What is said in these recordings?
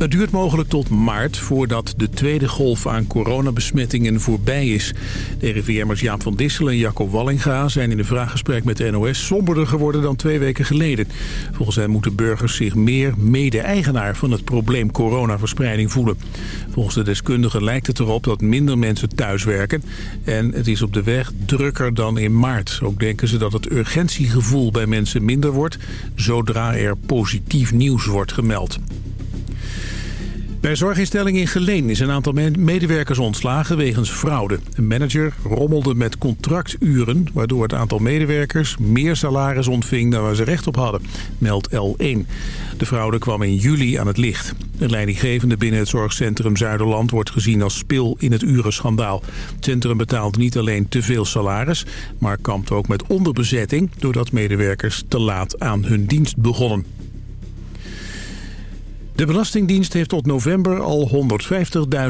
Het duurt mogelijk tot maart voordat de tweede golf aan coronabesmettingen voorbij is. De RIVM'ers Jaap van Dissel en Jacco Wallinga zijn in een vraaggesprek met de NOS somberder geworden dan twee weken geleden. Volgens hen moeten burgers zich meer mede-eigenaar van het probleem coronaverspreiding voelen. Volgens de deskundigen lijkt het erop dat minder mensen thuiswerken en het is op de weg drukker dan in maart. Ook denken ze dat het urgentiegevoel bij mensen minder wordt zodra er positief nieuws wordt gemeld. Bij zorginstelling in Geleen is een aantal medewerkers ontslagen wegens fraude. Een manager rommelde met contracturen... waardoor het aantal medewerkers meer salaris ontving dan waar ze recht op hadden, meldt L1. De fraude kwam in juli aan het licht. De leidinggevende binnen het zorgcentrum Zuiderland wordt gezien als spil in het urenschandaal. Het centrum betaalt niet alleen te veel salaris, maar kampt ook met onderbezetting... doordat medewerkers te laat aan hun dienst begonnen. De Belastingdienst heeft tot november al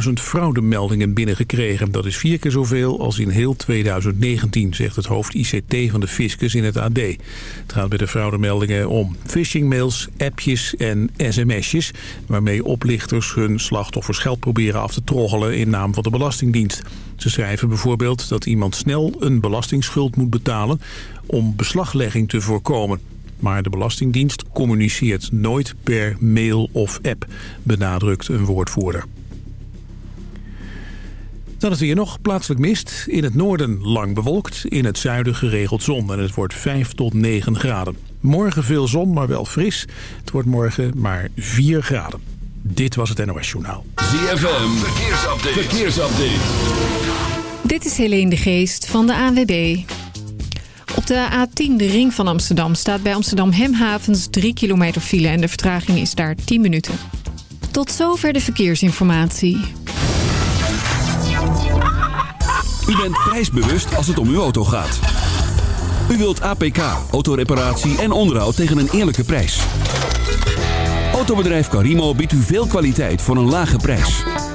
150.000 fraudemeldingen binnengekregen. Dat is vier keer zoveel als in heel 2019, zegt het hoofd ICT van de Fiscus in het AD. Het gaat bij de fraudemeldingen om phishingmails, appjes en sms'jes... waarmee oplichters hun slachtoffers geld proberen af te troggelen in naam van de Belastingdienst. Ze schrijven bijvoorbeeld dat iemand snel een belastingsschuld moet betalen om beslaglegging te voorkomen. Maar de Belastingdienst communiceert nooit per mail of app, benadrukt een woordvoerder. Dan het weer nog plaatselijk mist. In het noorden lang bewolkt, in het zuiden geregeld zon. En het wordt 5 tot 9 graden. Morgen veel zon, maar wel fris. Het wordt morgen maar 4 graden. Dit was het NOS Journaal. ZFM, verkeersupdate. verkeersupdate. Dit is Helene de Geest van de ANWB. De A10, de ring van Amsterdam, staat bij Amsterdam Hemhavens 3 kilometer file... en de vertraging is daar 10 minuten. Tot zover de verkeersinformatie. U bent prijsbewust als het om uw auto gaat. U wilt APK, autoreparatie en onderhoud tegen een eerlijke prijs. Autobedrijf Carimo biedt u veel kwaliteit voor een lage prijs.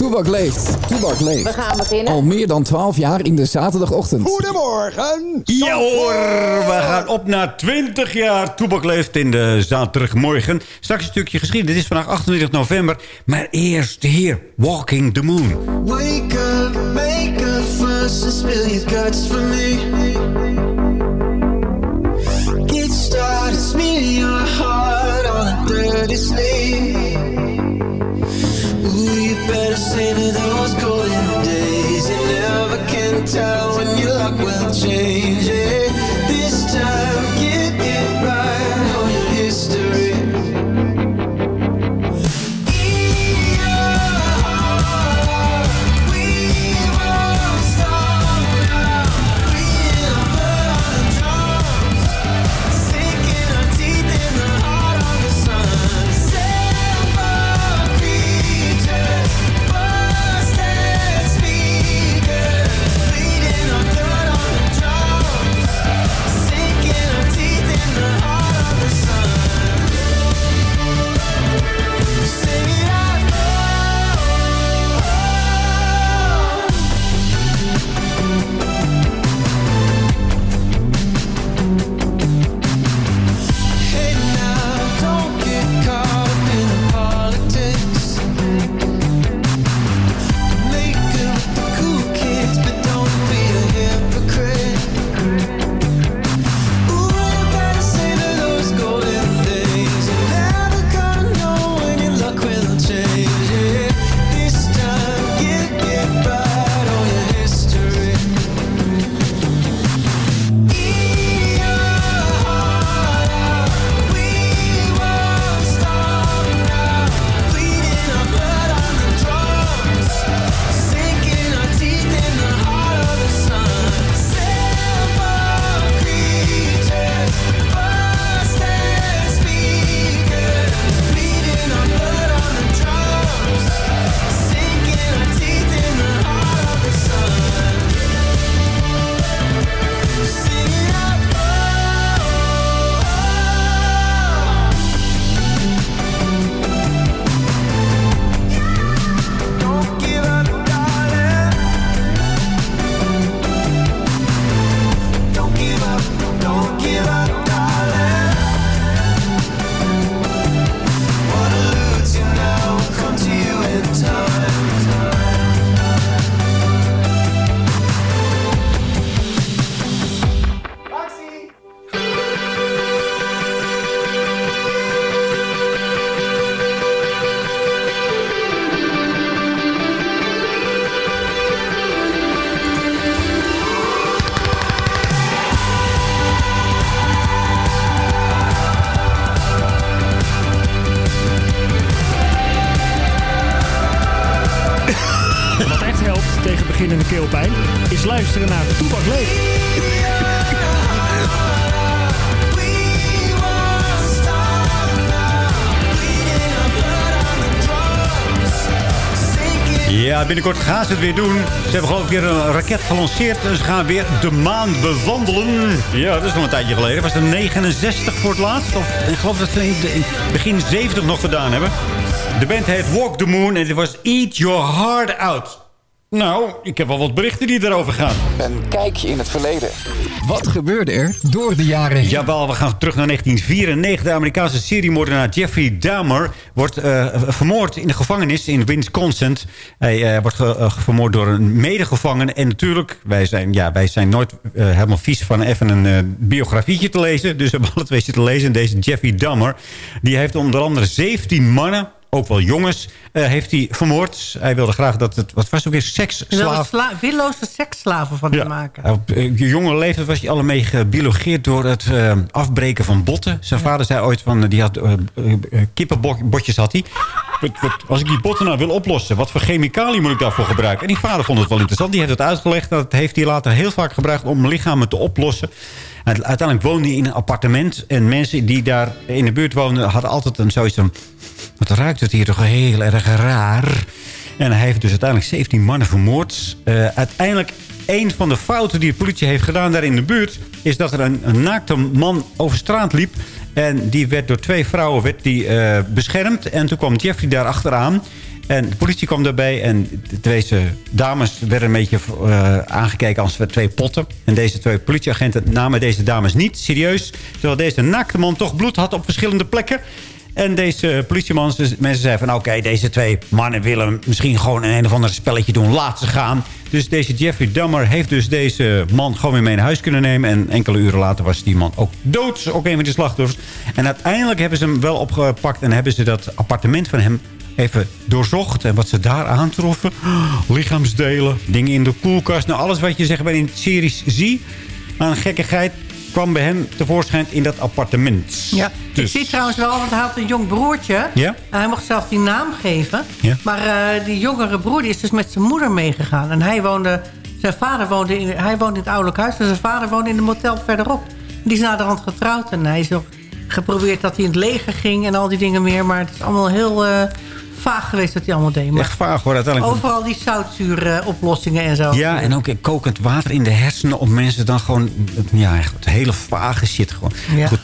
Toebak leeft. Toebak leeft. We gaan beginnen. Al meer dan 12 jaar in de zaterdagochtend. Goedemorgen. Ja hoor, we gaan op naar 20 jaar Toebak leeft in de zaterdagmorgen. Straks een stukje geschiedenis. Het is vandaag 28 november. Maar eerst hier, Walking the Moon. Wake up, make a fuss and spill your guts for me. Get started, smear your heart on a dirty sleeve. Better savor those golden days. You never can tell Ja, binnenkort gaan ze het weer doen. Ze hebben geloof ik weer een raket gelanceerd. En ze gaan weer de maan bewandelen. Ja, dat is nog een tijdje geleden. Was het 69 voor het laatst? Of, ik geloof dat ze in, in begin 70 nog gedaan hebben. De band heet Walk the Moon en het was Eat Your Heart Out. Nou, ik heb wel wat berichten die erover gaan. Een kijkje in het verleden. Wat gebeurde er door de jaren heen? Jawel, we gaan terug naar 1994. De Amerikaanse seriemoordenaar Jeffrey Dahmer wordt uh, vermoord in de gevangenis in Wisconsin. Hij uh, wordt ge, uh, vermoord door een medegevangen. En natuurlijk, wij zijn, ja, wij zijn nooit helemaal vies van even een biografietje te lezen. Dus we hebben alle twee zitten lezen. Deze Jeffrey Dahmer, die heeft onder andere 17 mannen ook wel jongens, uh, heeft hij vermoord. Hij wilde graag dat het... Wat was ook weer seksslaaf? Sla willoze seksslaven van ja. te maken. Op uh, jonge leeftijd was hij al mee gebiologeerd door het uh, afbreken van botten. Zijn ja. vader zei ooit van... Die had kippenbotjes had hij. Als ik die botten nou wil oplossen, wat voor chemicaliën moet ik daarvoor gebruiken? En die vader vond het wel interessant. Die heeft het uitgelegd. Dat heeft hij later heel vaak gebruikt om lichamen te oplossen. En uiteindelijk woonde hij in een appartement. En mensen die daar in de buurt woonden... hadden altijd een zoiets van... Wat ruikt het hier toch heel erg raar. En hij heeft dus uiteindelijk 17 mannen vermoord. Uh, uiteindelijk, een van de fouten die de politie heeft gedaan daar in de buurt... is dat er een, een naakte man over straat liep. En die werd door twee vrouwen werd die, uh, beschermd. En toen kwam Jeffrey daar achteraan. En de politie kwam daarbij en deze dames werden een beetje uh, aangekeken als twee potten. En deze twee politieagenten namen deze dames niet serieus. Terwijl deze naakte man toch bloed had op verschillende plekken. En deze politieman, mensen zeiden van... oké, deze twee mannen willen misschien gewoon een, een of ander spelletje doen. Laat ze gaan. Dus deze Jeffrey Dahmer heeft dus deze man gewoon weer mee naar huis kunnen nemen. En enkele uren later was die man ook dood. Ook een van de slachtoffers. En uiteindelijk hebben ze hem wel opgepakt... en hebben ze dat appartement van hem even doorzocht. En wat ze daar aantroffen. Lichaamsdelen, dingen in de koelkast. Nou, alles wat je zeg maar in series ziet aan gekkigheid kwam bij hem tevoorschijn in dat appartement. Ja, dus. ik zie trouwens wel, want hij had een jong broertje. Ja? Hij mocht zelf die naam geven. Ja? Maar uh, die jongere broer die is dus met zijn moeder meegegaan. En hij woonde, zijn vader woonde in, hij woonde in het ouderlijk huis. En zijn vader woonde in de motel verderop. Die is naderhand getrouwd. En hij is ook geprobeerd dat hij in het leger ging en al die dingen meer. Maar het is allemaal heel... Uh, vaag geweest wat hij allemaal deed. Maar Echt vaag hoor, uiteindelijk. Overal die zoutzuuroplossingen en zo. Ja, en ook kokend water in de hersenen... om mensen dan gewoon... Ja, het hele vage shit gewoon. Ja. Goed.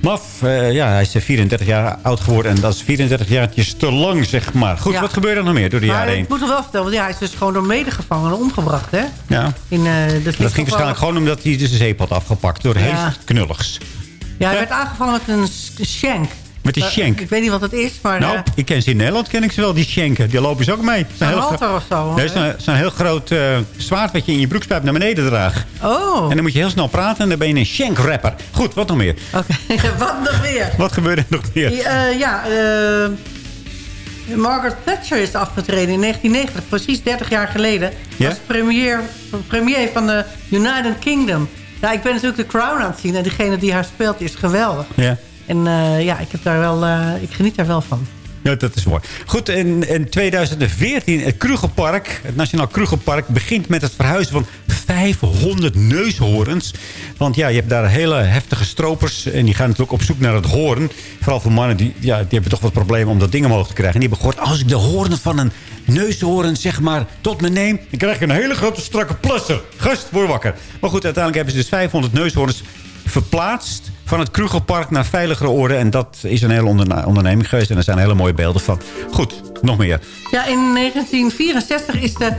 Maf, uh, ja, hij is 34 jaar oud geworden. En dat is 34 jaartjes te lang, zeg maar. Goed, Ja. wat gebeurde er nog meer door de Maar jaren heen? ik moet er wel vertellen, want ja, hij is dus gewoon door medegevangenen omgebracht, hè? Ja. In, uh, dat, Dat ging waarschijnlijk gewoon omdat hij de zeep had afgepakt. Door Ja. heel knulligs. Ja, hij werd aangevallen met een s- shank. Met die Eh, shank. Ik weet niet wat het is, maar... Nou, eh, ik ken ze in Nederland, ken ik ze wel, die shanken. Die lopen ze ook mee. Een halter of zo. Nee, zo'n zo'n heel groot eh, zwaard wat je in je broekspijp naar beneden draagt. Oh, En dan moet je heel snel praten en dan ben je een shank-rapper. Goed, wat nog meer? oké. wat nog meer? Wat gebeurde er nog meer? Ja, ja Margaret Thatcher is afgetreden in 1990, precies 30 jaar geleden. Ja? Als premier, premier van de United Kingdom. Ja, ik ben natuurlijk de Crown aan het zien en diegene die haar speelt is geweldig. Ja. En eh, ja, ik, heb daar wel, eh, ik geniet daar wel van. Ja, dat is mooi. Goed, in, in 2014, het Krugerpark, het Nationaal Krugerpark... begint met het verhuizen van 500 neushoorns. Want ja, je hebt daar hele heftige stropers... en die gaan natuurlijk op zoek naar het hoorn. Vooral voor mannen, die, ja, die hebben toch wat problemen om dat ding omhoog te krijgen. En die hebben gehoord, als ik de hoorn van een neushoorn zeg maar tot me neem... dan krijg ik een hele grote strakke plusser. Gast, word wakker. Maar goed, uiteindelijk hebben ze dus 500 neushoorns verplaatst van het Krugerpark naar veiligere orde. En dat is een hele onderne- onderneming geweest. En er zijn hele mooie beelden van. Goed, nog meer. Ja, in 1964 is de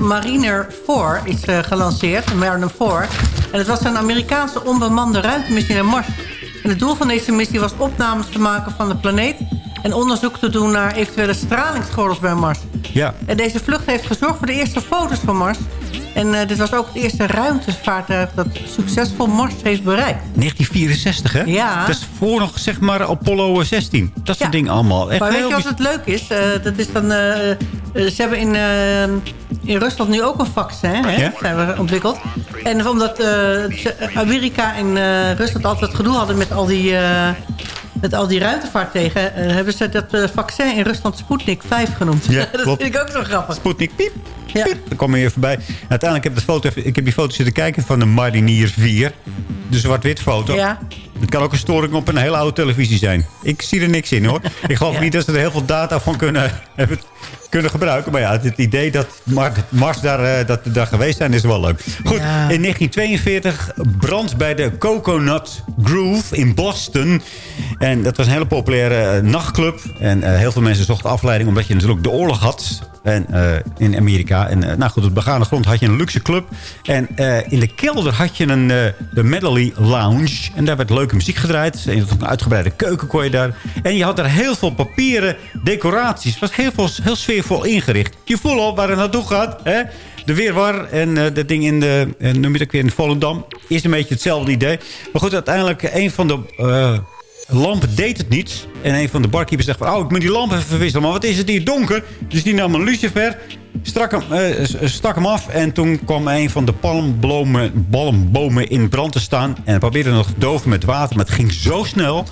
Mariner 4 is, eh, gelanceerd, de Mariner 4. En het was een Amerikaanse onbemande ruimtemissie naar Mars. En het doel van deze missie was opnames te maken van de planeet... en onderzoek te doen naar eventuele stralingsgordels bij Mars. Ja, En deze vlucht heeft gezorgd voor de eerste foto's van Mars. En eh, dit was ook het eerste ruimtevaartuig dat succesvol Mars heeft bereikt. 1964 hè? Ja. Dat is voor nog zeg maar Apollo 16. Dat soort Ja. dingen allemaal. Echt maar weet je wat het leuk is? Eh, dat is dan, eh, ze hebben in, in Rusland nu ook een vaccin hè, Ja? zijn we ontwikkeld. En omdat Amerika en Rusland altijd gedoe hadden met al die, met al die ruimtevaart tegen... eh, hebben ze dat eh, vaccin in Rusland Sputnik 5 genoemd. Ja, dat klopt. vind ik ook zo grappig. Sputnik, piep. Ja. Dan kom je weer voorbij. Uiteindelijk heb ik, de foto, ik heb die foto zitten kijken van de Marinier 4. De zwart-wit foto. Ja. Het kan ook een storing op een hele oude televisie zijn. Ik zie er niks in hoor. Ik geloof Ja. niet dat ze er heel veel data van kunnen, hebben, kunnen gebruiken. Maar ja, het idee dat Mar- Mars daar, eh, dat, daar geweest zijn is wel leuk. Goed, Ja. in 1942 brand bij de Coconut Groove in Boston. En dat was een hele populaire eh, nachtclub. En eh, heel veel mensen zochten afleiding omdat je natuurlijk de oorlog had. En, in Amerika. En nou goed, op begane grond had je een luxe club. En in de kelder had je een, de Medley Lounge. En daar werd leuke muziek gedraaid. En je had een uitgebreide keuken kon je daar. En je had er heel veel papieren decoraties. Het was heel, veel, heel sfeervol ingericht. Je voelt al waar het naartoe gaat. Hè? De weerwar en eh dat ding in de, uh, noem je weer in Volendam. Is een beetje hetzelfde idee. Maar goed, uiteindelijk een van de... eh, lampen deed het niet. En een van de barkeepers zegt van... oh, ik moet die lamp even verwisselen. Maar wat is het hier donker? Dus die nam een lucifer, strak hem, s- stak hem af... en toen kwam een van de palmbomen, palmbomen in brand te staan... en probeerde nog doven met water. Maar het ging zo snel,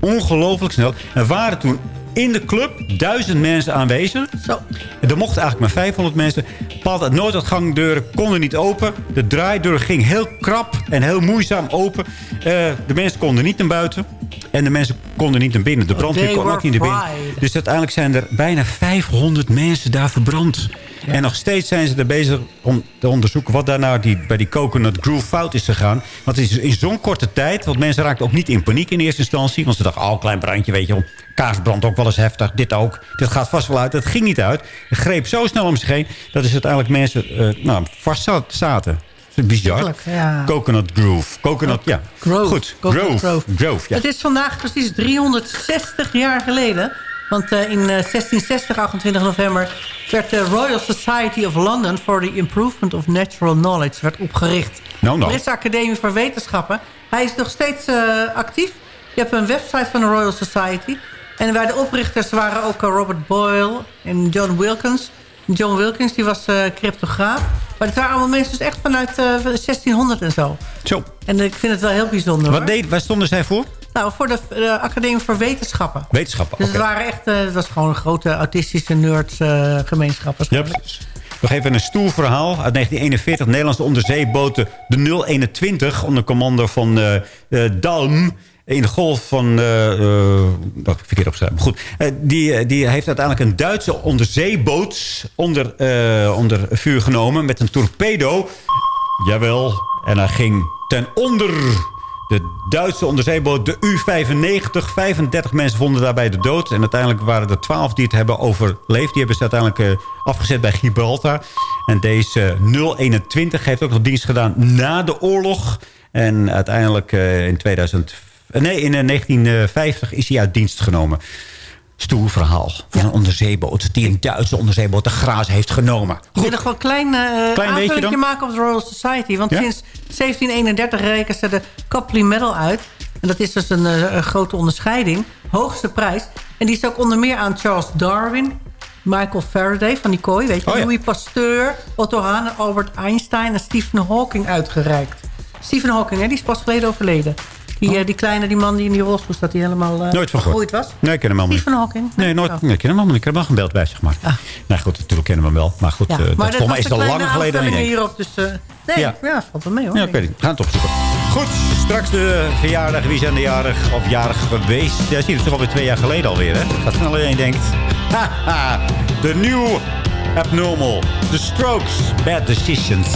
ongelooflijk snel. Er waren toen in de club duizend mensen aanwezig. Zo. En er mochten eigenlijk maar 500 mensen. Bepaald nooduitgangdeuren konden niet open. De draaideur ging heel krap en heel moeizaam open. Eh, de mensen konden niet naar buiten. En de mensen konden niet naar binnen. De brandweer kon ook niet naar binnen. Dus uiteindelijk zijn er bijna 500 mensen daar verbrand. En nog steeds zijn ze er bezig om te onderzoeken... wat daar nou die, bij die Coconut Groove fout is gegaan. Want het is in zo'n korte tijd... want mensen raakten ook niet in paniek in eerste instantie. Want ze dachten, oh, klein brandje, weet je wel. Kaarsbrand ook wel eens heftig, dit ook. Dit gaat vast wel uit. Het ging niet uit. Het greep zo snel om zich heen... dat is uiteindelijk mensen eh, nou, vast zat- zaten. Dat bizar. Ja. Coconut Groove. Coconut, ja. Grove. Goed. Coconut Grove. Grove, ja. Het is vandaag precies 360 jaar geleden. Want eh, in eh, 1660, 28 november... werd de Royal Society of London... for the Improvement of Natural Knowledge werd opgericht. Nou, nou. Britse Academie voor Wetenschappen. Hij is nog steeds eh, actief. Je hebt een website van de Royal Society. En bij de oprichters waren ook eh, Robert Boyle en John Wilkins. John Wilkins die was eh, cryptograaf. Maar het waren allemaal mensen dus echt vanuit eh, 1600 en zo. Zo. En ik vind het wel heel bijzonder. Wat hoor. deed, waar stonden zij voor? Nou, voor de, de Academie voor Wetenschappen. Wetenschappen. Dus het waren echt, eh, het was gewoon een grote autistische nerds eh, gemeenschap. Ja, precies. Nog even een stoel verhaal uit 1941. Nederlandse onderzeeboten de 021 onder commando van eh, Dalm in de golf van... dat heb ik verkeerd opgeschreven. Maar goed, die, die heeft uiteindelijk een Duitse onderzeeboot onder, onder vuur genomen met een torpedo. Jawel, en hij ging ten onder... De Duitse onderzeeboot, de U-95. 35 mensen vonden daarbij de dood. En uiteindelijk waren er 12 die het hebben overleefd. Die hebben ze uiteindelijk eh, afgezet bij Gibraltar. En deze 021 heeft ook nog dienst gedaan na de oorlog. En uiteindelijk eh, in 2000... Nee, in eh, 1950 is hij uit dienst genomen. Stoer verhaal van een onderzeeboot... die een Duitse onderzeeboot de graas heeft genomen. Ik wil nog wel een klein, eh Klein aanvullingje maken op de Royal Society. Want Ja? sinds 1731 rekenen ze de Copley Medal uit. En dat is dus een, eh, een grote onderscheiding. Hoogste prijs. En die is ook onder meer aan Charles Darwin... Michael Faraday van die kooi, weet je. Oh ja. Louis Pasteur, Otto Hahn, Albert Einstein en Stephen Hawking uitgereikt. Stephen Hawking, hè, die is pas geleden overleden. Die, eh, die kleine, die man die in die rolstoel staat, die helemaal eh Oh. Nooit van gehoord. was. Nee, ik ken hem helemaal niet. Stephen Hawking? Nee, nooit. Oh. Nee, ik ken hem helemaal niet. Ik heb hem wel gebeld bij, zeg maar. Ah. Nou goed, natuurlijk kennen we hem wel. Maar goed, Ja, eh, dat, mij is was een al kleine geleden denkt. hierop. Dus, eh, nee, Ja. ja. valt wel mee hoor. Ja, ik weet niet. We gaan het opzoeken. Goed, straks de verjaardag. Wie zijn de jarig of jarig geweest? Ja, zie je, is toch alweer twee jaar geleden alweer, hè? Gaat sneller dan je denkt. Haha, de nieuw abnormal. The Strokes, Bad Decisions.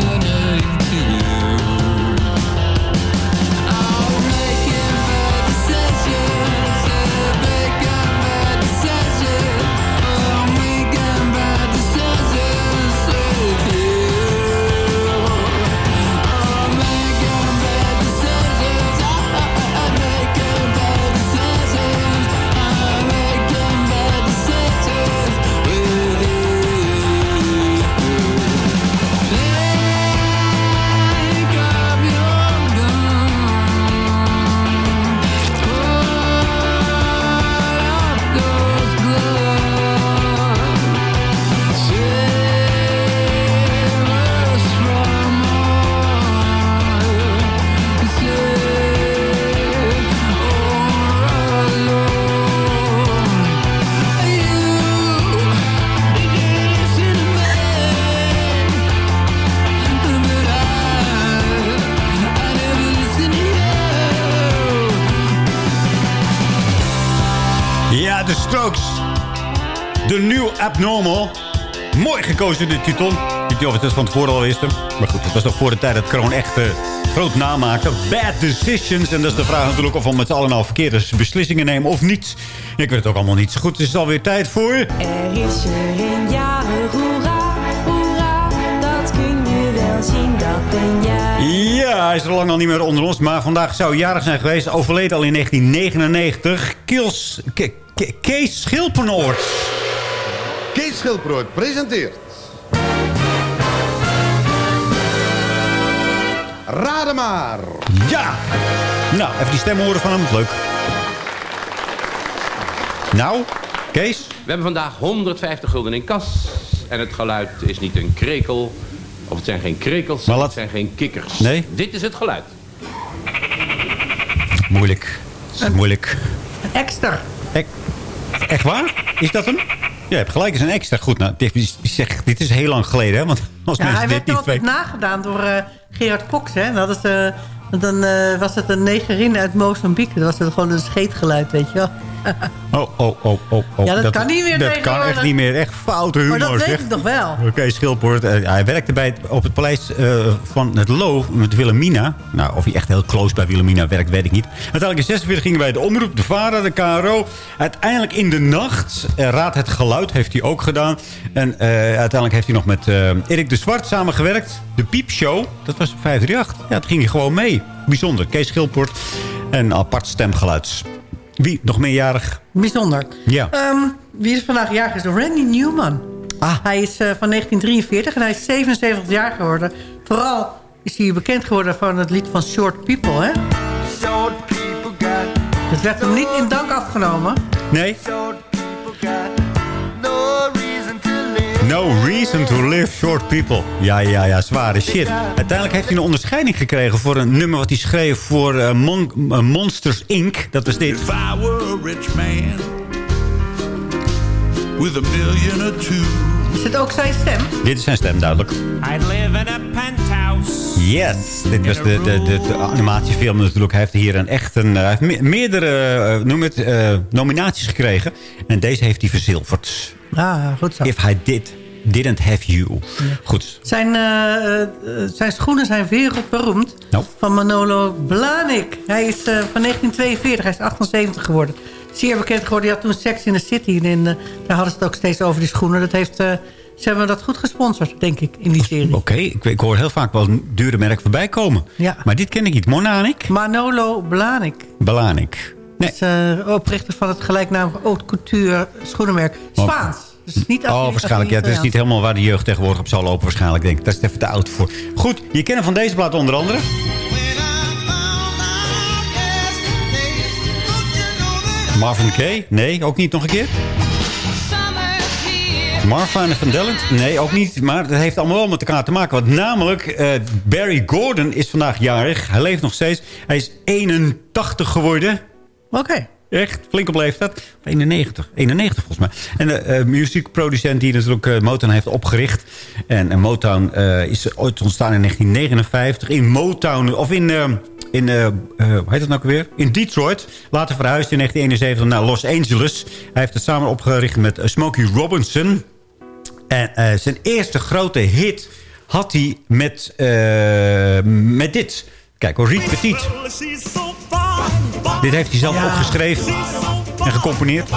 good. Gekozen, de titel. Ik weet niet of het van tevoren al wisten. Maar goed, het was nog voor de tijd dat het gewoon echt eh, groot namaakte. Bad decisions. En dat is de vraag natuurlijk of we met z'n allen nou verkeerde beslissingen nemen of niet. Ik weet het ook allemaal niet zo goed. Het is alweer tijd voor... Er is er een jarig, hoera, hoera, dat kun je wel zien, dat ben jij. Ja, hij is er lang al niet meer onder ons. Maar vandaag zou hij jarig zijn geweest. Overleden al in 1999. Kils, Ke- Ke- Kees Schilpenoort. Kees Schilproot presenteert... Raden maar. Ja! Nou, even die stem horen van hem. Leuk. Nou, Kees? We hebben vandaag 150 gulden in kas. En het geluid is niet een krekel. Of het zijn geen krekels, Maar laat- het zijn geen kikkers. Nee? Dit is het geluid. Moeilijk. Het is moeilijk. Een extra. Ek- echt waar? Is dat hem? Ja, je hebt gelijk, is een extra. Goed, nou, dit is, zeg, dit is heel lang geleden, hè? Want als Ja, mensen hij dit werd niet altijd weten... nagedaan door eh, Gerard Cox. Hè? Dat is, dan eh, was het een negerin uit Mozambique. Dat was het gewoon een scheetgeluid, weet je wel. Oh, oh, oh, oh, oh. Ja, dat kan niet meer Dat kan echt niet meer. Echt foute humor, Maar dat weet zeg. ik nog wel. Oké, Schilpoort. eh, hij werkte bij het, op het paleis eh, van het Loo met Wilhelmina. Nou, of hij echt heel close bij Wilhelmina werkt, weet ik niet. Uiteindelijk in 46 gingen wij de omroep, de VARA, de KRO. Uiteindelijk in de nacht, eh, Raad het Geluid heeft hij ook gedaan. En uiteindelijk heeft hij nog met Erik de Zwart samengewerkt. De Piepshow, dat was op 538. Ja, dat ging hij gewoon mee. Bijzonder. Kees Schilpoort en apart stemgeluid. Wie? Nog meerjarig? Bijzonder. Ja. Ehm, wie is vandaag jarig? Is Randy Newman. Ah. Hij is eh, van 1943 en hij is 77 jaar geworden. Vooral is hij bekend geworden van het lied van Short People. Hè? Dat werd hem niet in dank afgenomen. Nee? No reason to live short people. Ja, ja, ja, zware shit. Uiteindelijk heeft hij een onderscheiding gekregen voor een nummer wat hij schreef voor eh, Mon- eh, Monsters Inc. Dat was dit. If I were a rich man with a million or two, Is het ook zijn stem? Dit is zijn stem, duidelijk. I'd live in a penthouse. Yes, dit was de, de, de, de animatiefilm natuurlijk. Hij heeft hier een echt een, hij heeft me- meerdere eh, noem het, eh, nominaties gekregen. En deze heeft hij verzilverd. Ah, goed zo. If I did, didn't have you. Goed. Zijn, eh, eh, zijn schoenen zijn wereldberoemd. Nou. Van Manolo Blahnik. Hij is eh, van 1942, hij is 78 geworden. Zeer bekend geworden. Hij had toen Sex in the City. En eh, daar hadden ze het ook steeds over die schoenen. Dat heeft, eh, ze hebben dat goed gesponsord, denk ik, in die serie. Oké, ik, ik hoor heel vaak wel een dure merk voorbij komen. Ja. Maar dit ken ik niet. Monanik? Manolo Blahnik. Balanik. Nee. uh, oprichter van het gelijknamige haute couture schoenenmerk. Spaans. Dus niet Oh, waarschijnlijk. Ja, het is niet helemaal waar de jeugd tegenwoordig op zal lopen. Waarschijnlijk denk ik. Dat is even te oud voor. Goed, je kent hem van deze plaat onder andere. Marvin Gaye? Nee, ook niet nog een keer. Marva en Van Dellent? Nee, ook niet. Maar dat heeft allemaal wel met elkaar te maken. Want namelijk, eh, Barry Gordon is vandaag jarig. Hij leeft nog steeds. Hij is 81 geworden. Oké. Echt, flink op leeftijd. 91, 91 volgens mij. En de uh, muziekproducent die natuurlijk uh, Motown heeft opgericht. En Motown is ooit ontstaan in 1959. In Motown, of in... in, hoe heet dat nou weer? In Detroit. Later verhuisd in 1971 naar Los Angeles. Hij heeft het samen opgericht met Smokey Robinson. En zijn eerste grote hit had hij met, met dit. Kijk hoor, Riet Petit. Dit heeft hij zelf ja. opgeschreven en gecomponeerd.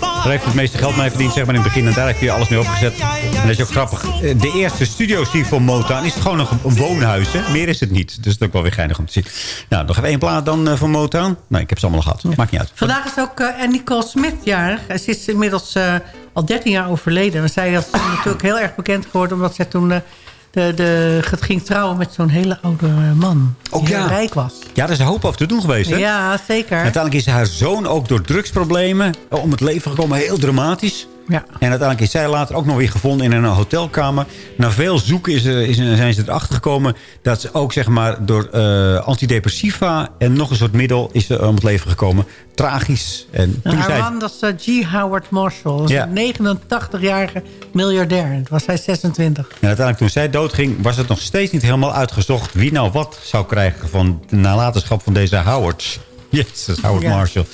Daar heeft het meeste geld mee verdiend, zeg maar in het begin. En daar heeft hij alles mee opgezet. En dat is ook grappig. De eerste studio-scene van Motown is het gewoon nog een woonhuis. Hè? Meer is het niet. Dus dat is ook wel weer geinig om te zien. Nou, nog even één plaat dan uh, van Motown. Nou, ik heb ze allemaal gehad. Ja. Maakt niet uit. Vandaag is ook uh, Nicole Smith jarig. Ze is inmiddels uh, al 13 jaar overleden. En zij is natuurlijk heel erg bekend geworden... omdat zij toen de, de, het ging trouwen met zo'n hele oude man. Die ook ja. rijk was. Ja, daar is een hoop over te doen geweest, hè? Ja, zeker. Uiteindelijk is haar zoon ook door drugsproblemen om het leven gekomen. Heel dramatisch. Ja. En uiteindelijk is zij later ook nog weer gevonden in een hotelkamer. Na veel zoeken is, is, zijn ze erachter gekomen... dat ze ook zeg maar, door uh, antidepressiva en nog een soort middel... is ze om het leven gekomen. Tragisch. En en haar zij... man, dat is uh, G. Howard Marshall. Ja. Een 89-jarige miljardair. Het was hij 26. En uiteindelijk toen zij doodging... was het nog steeds niet helemaal uitgezocht... wie nou wat zou krijgen van de nalatenschap van deze Howard. Yes, Howard ja. Marshall.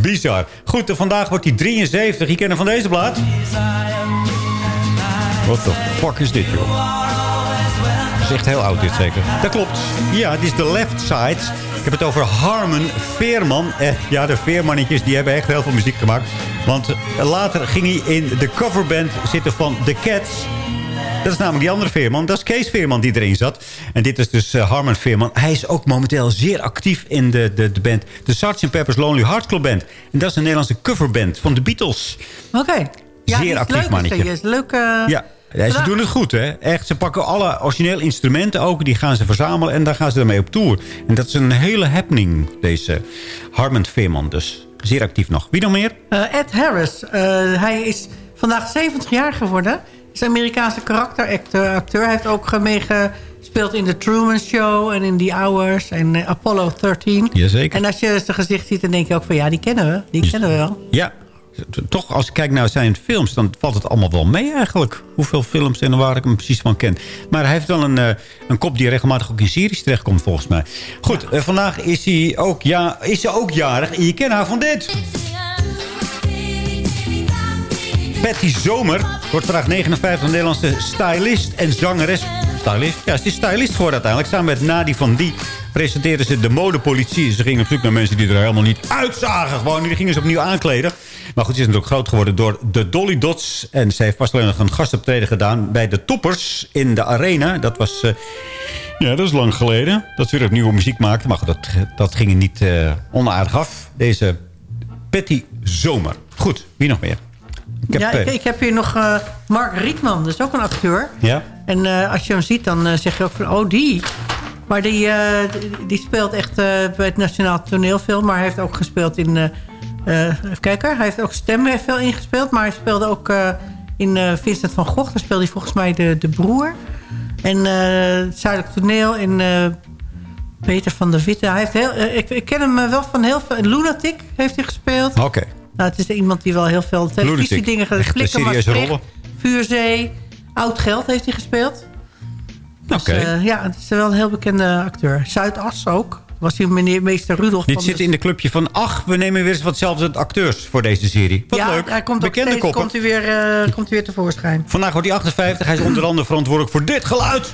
Bizar. Goed, en vandaag wordt hij 73. Je kent hem van deze plaat? What the fuck is dit, joh? Dat is echt heel oud dit zeker. Dat klopt. Ja, het is de Left Side. Ik heb het over Harmon Veerman. Eh, ja, de Veermannetjes die hebben echt heel veel muziek gemaakt. Want eh, later ging hij in de coverband zitten van The Cats. Dat is namelijk die andere Veerman. Dat is Kees Veerman die erin zat. En dit is dus uh, Harmon Veerman. Hij is ook momenteel zeer actief in de, de, de band. De Sgt. Pepper's Lonely Hearts Club Band. En dat is een Nederlandse coverband van de Beatles. Oké. Ja, Zeer actief leuk, mannetje. Is leuk. eh, Ja, ja, ze doen het goed, hè? Echt, ze pakken alle originele instrumenten ook. Die gaan ze verzamelen en dan gaan ze ermee op tour. En dat is een hele happening, deze Harmon Veerman. Dus zeer actief nog. Wie nog meer? Eh, Ed Harris. hij is vandaag 70 jaar geworden. Is een Amerikaanse karakteracteur. acteur. Hij heeft ook meegespeeld in The Truman Show en in The Hours en eh, Apollo 13. Jazeker. En als je zijn gezicht ziet, dan denk je ook van ja, die kennen we. Die kennen we wel. Ja, toch als ik kijk naar zijn films... dan valt het allemaal wel mee eigenlijk. Hoeveel films en waar ik hem precies van ken. Maar hij heeft wel een, eh, een kop die regelmatig ook in series terechtkomt volgens mij. Goed, eh, vandaag is hij, ook, ja, is hij ook jarig. En je kent haar van dit. Patty Zomer wordt vandaag 59 een Nederlandse stylist en zangeres. Stylist? Ja, ze is stylist geworden uiteindelijk. Samen met Nadi van Die presenteerden ze de modepolitie. Ze gingen op zoek naar mensen die er helemaal niet uitzagen. Gewoon, die gingen ze opnieuw aankleden. Maar goed, ze is natuurlijk groot geworden door de Dolly Dots. En ze heeft pas alleen nog een gastoptreden gedaan bij de Toppers in de Arena. Dat was... eh, ja, dat is lang geleden. Dat ze weer opnieuw muziek maakten. Maar goed, dat, dat ging er niet eh, onaardig af. Deze Patty Zomer. Goed, wie nog meer? Ik heb, ja, ik, ik heb hier nog eh, Mark Rietman. Dat is ook een acteur. ja? En eh, als je hem ziet, dan eh, zeg je ook van, oh, die. Maar die, die- speelt echt bij het Nationaal Toneelfilm. Maar hij heeft ook gespeeld in... even kijken, hij heeft ook stem heeft veel ingespeeld. Maar hij speelde ook in Vincent van Gogh. Daar speelde hij volgens mij de, de broer. En het Zuidelijk Toneel in Peter van der Witte. Hij heeft heel, ik, ik ken hem wel van heel veel... Lunatic heeft hij gespeeld. Oké. Nou, het is iemand die wel heel veel televisiedingen... Echt Flikker serieuze Maastricht, rollen. Vuurzee, Oud Geld heeft hij gespeeld. Dus, Oké. eh, ja, het is wel een heel bekende acteur. Zuidas ook. Was hij meneer meester Rudolf Dit van zit de- in de clubje van... ach, we nemen weer eens wat zelfde acteurs voor deze serie. Wat ja, leuk. hij komt ook Bekende steeds, koppen. komt hij weer, eh, komt hij weer tevoorschijn. Vandaag wordt hij 58. Hij is onder andere verantwoordelijk voor dit geluid.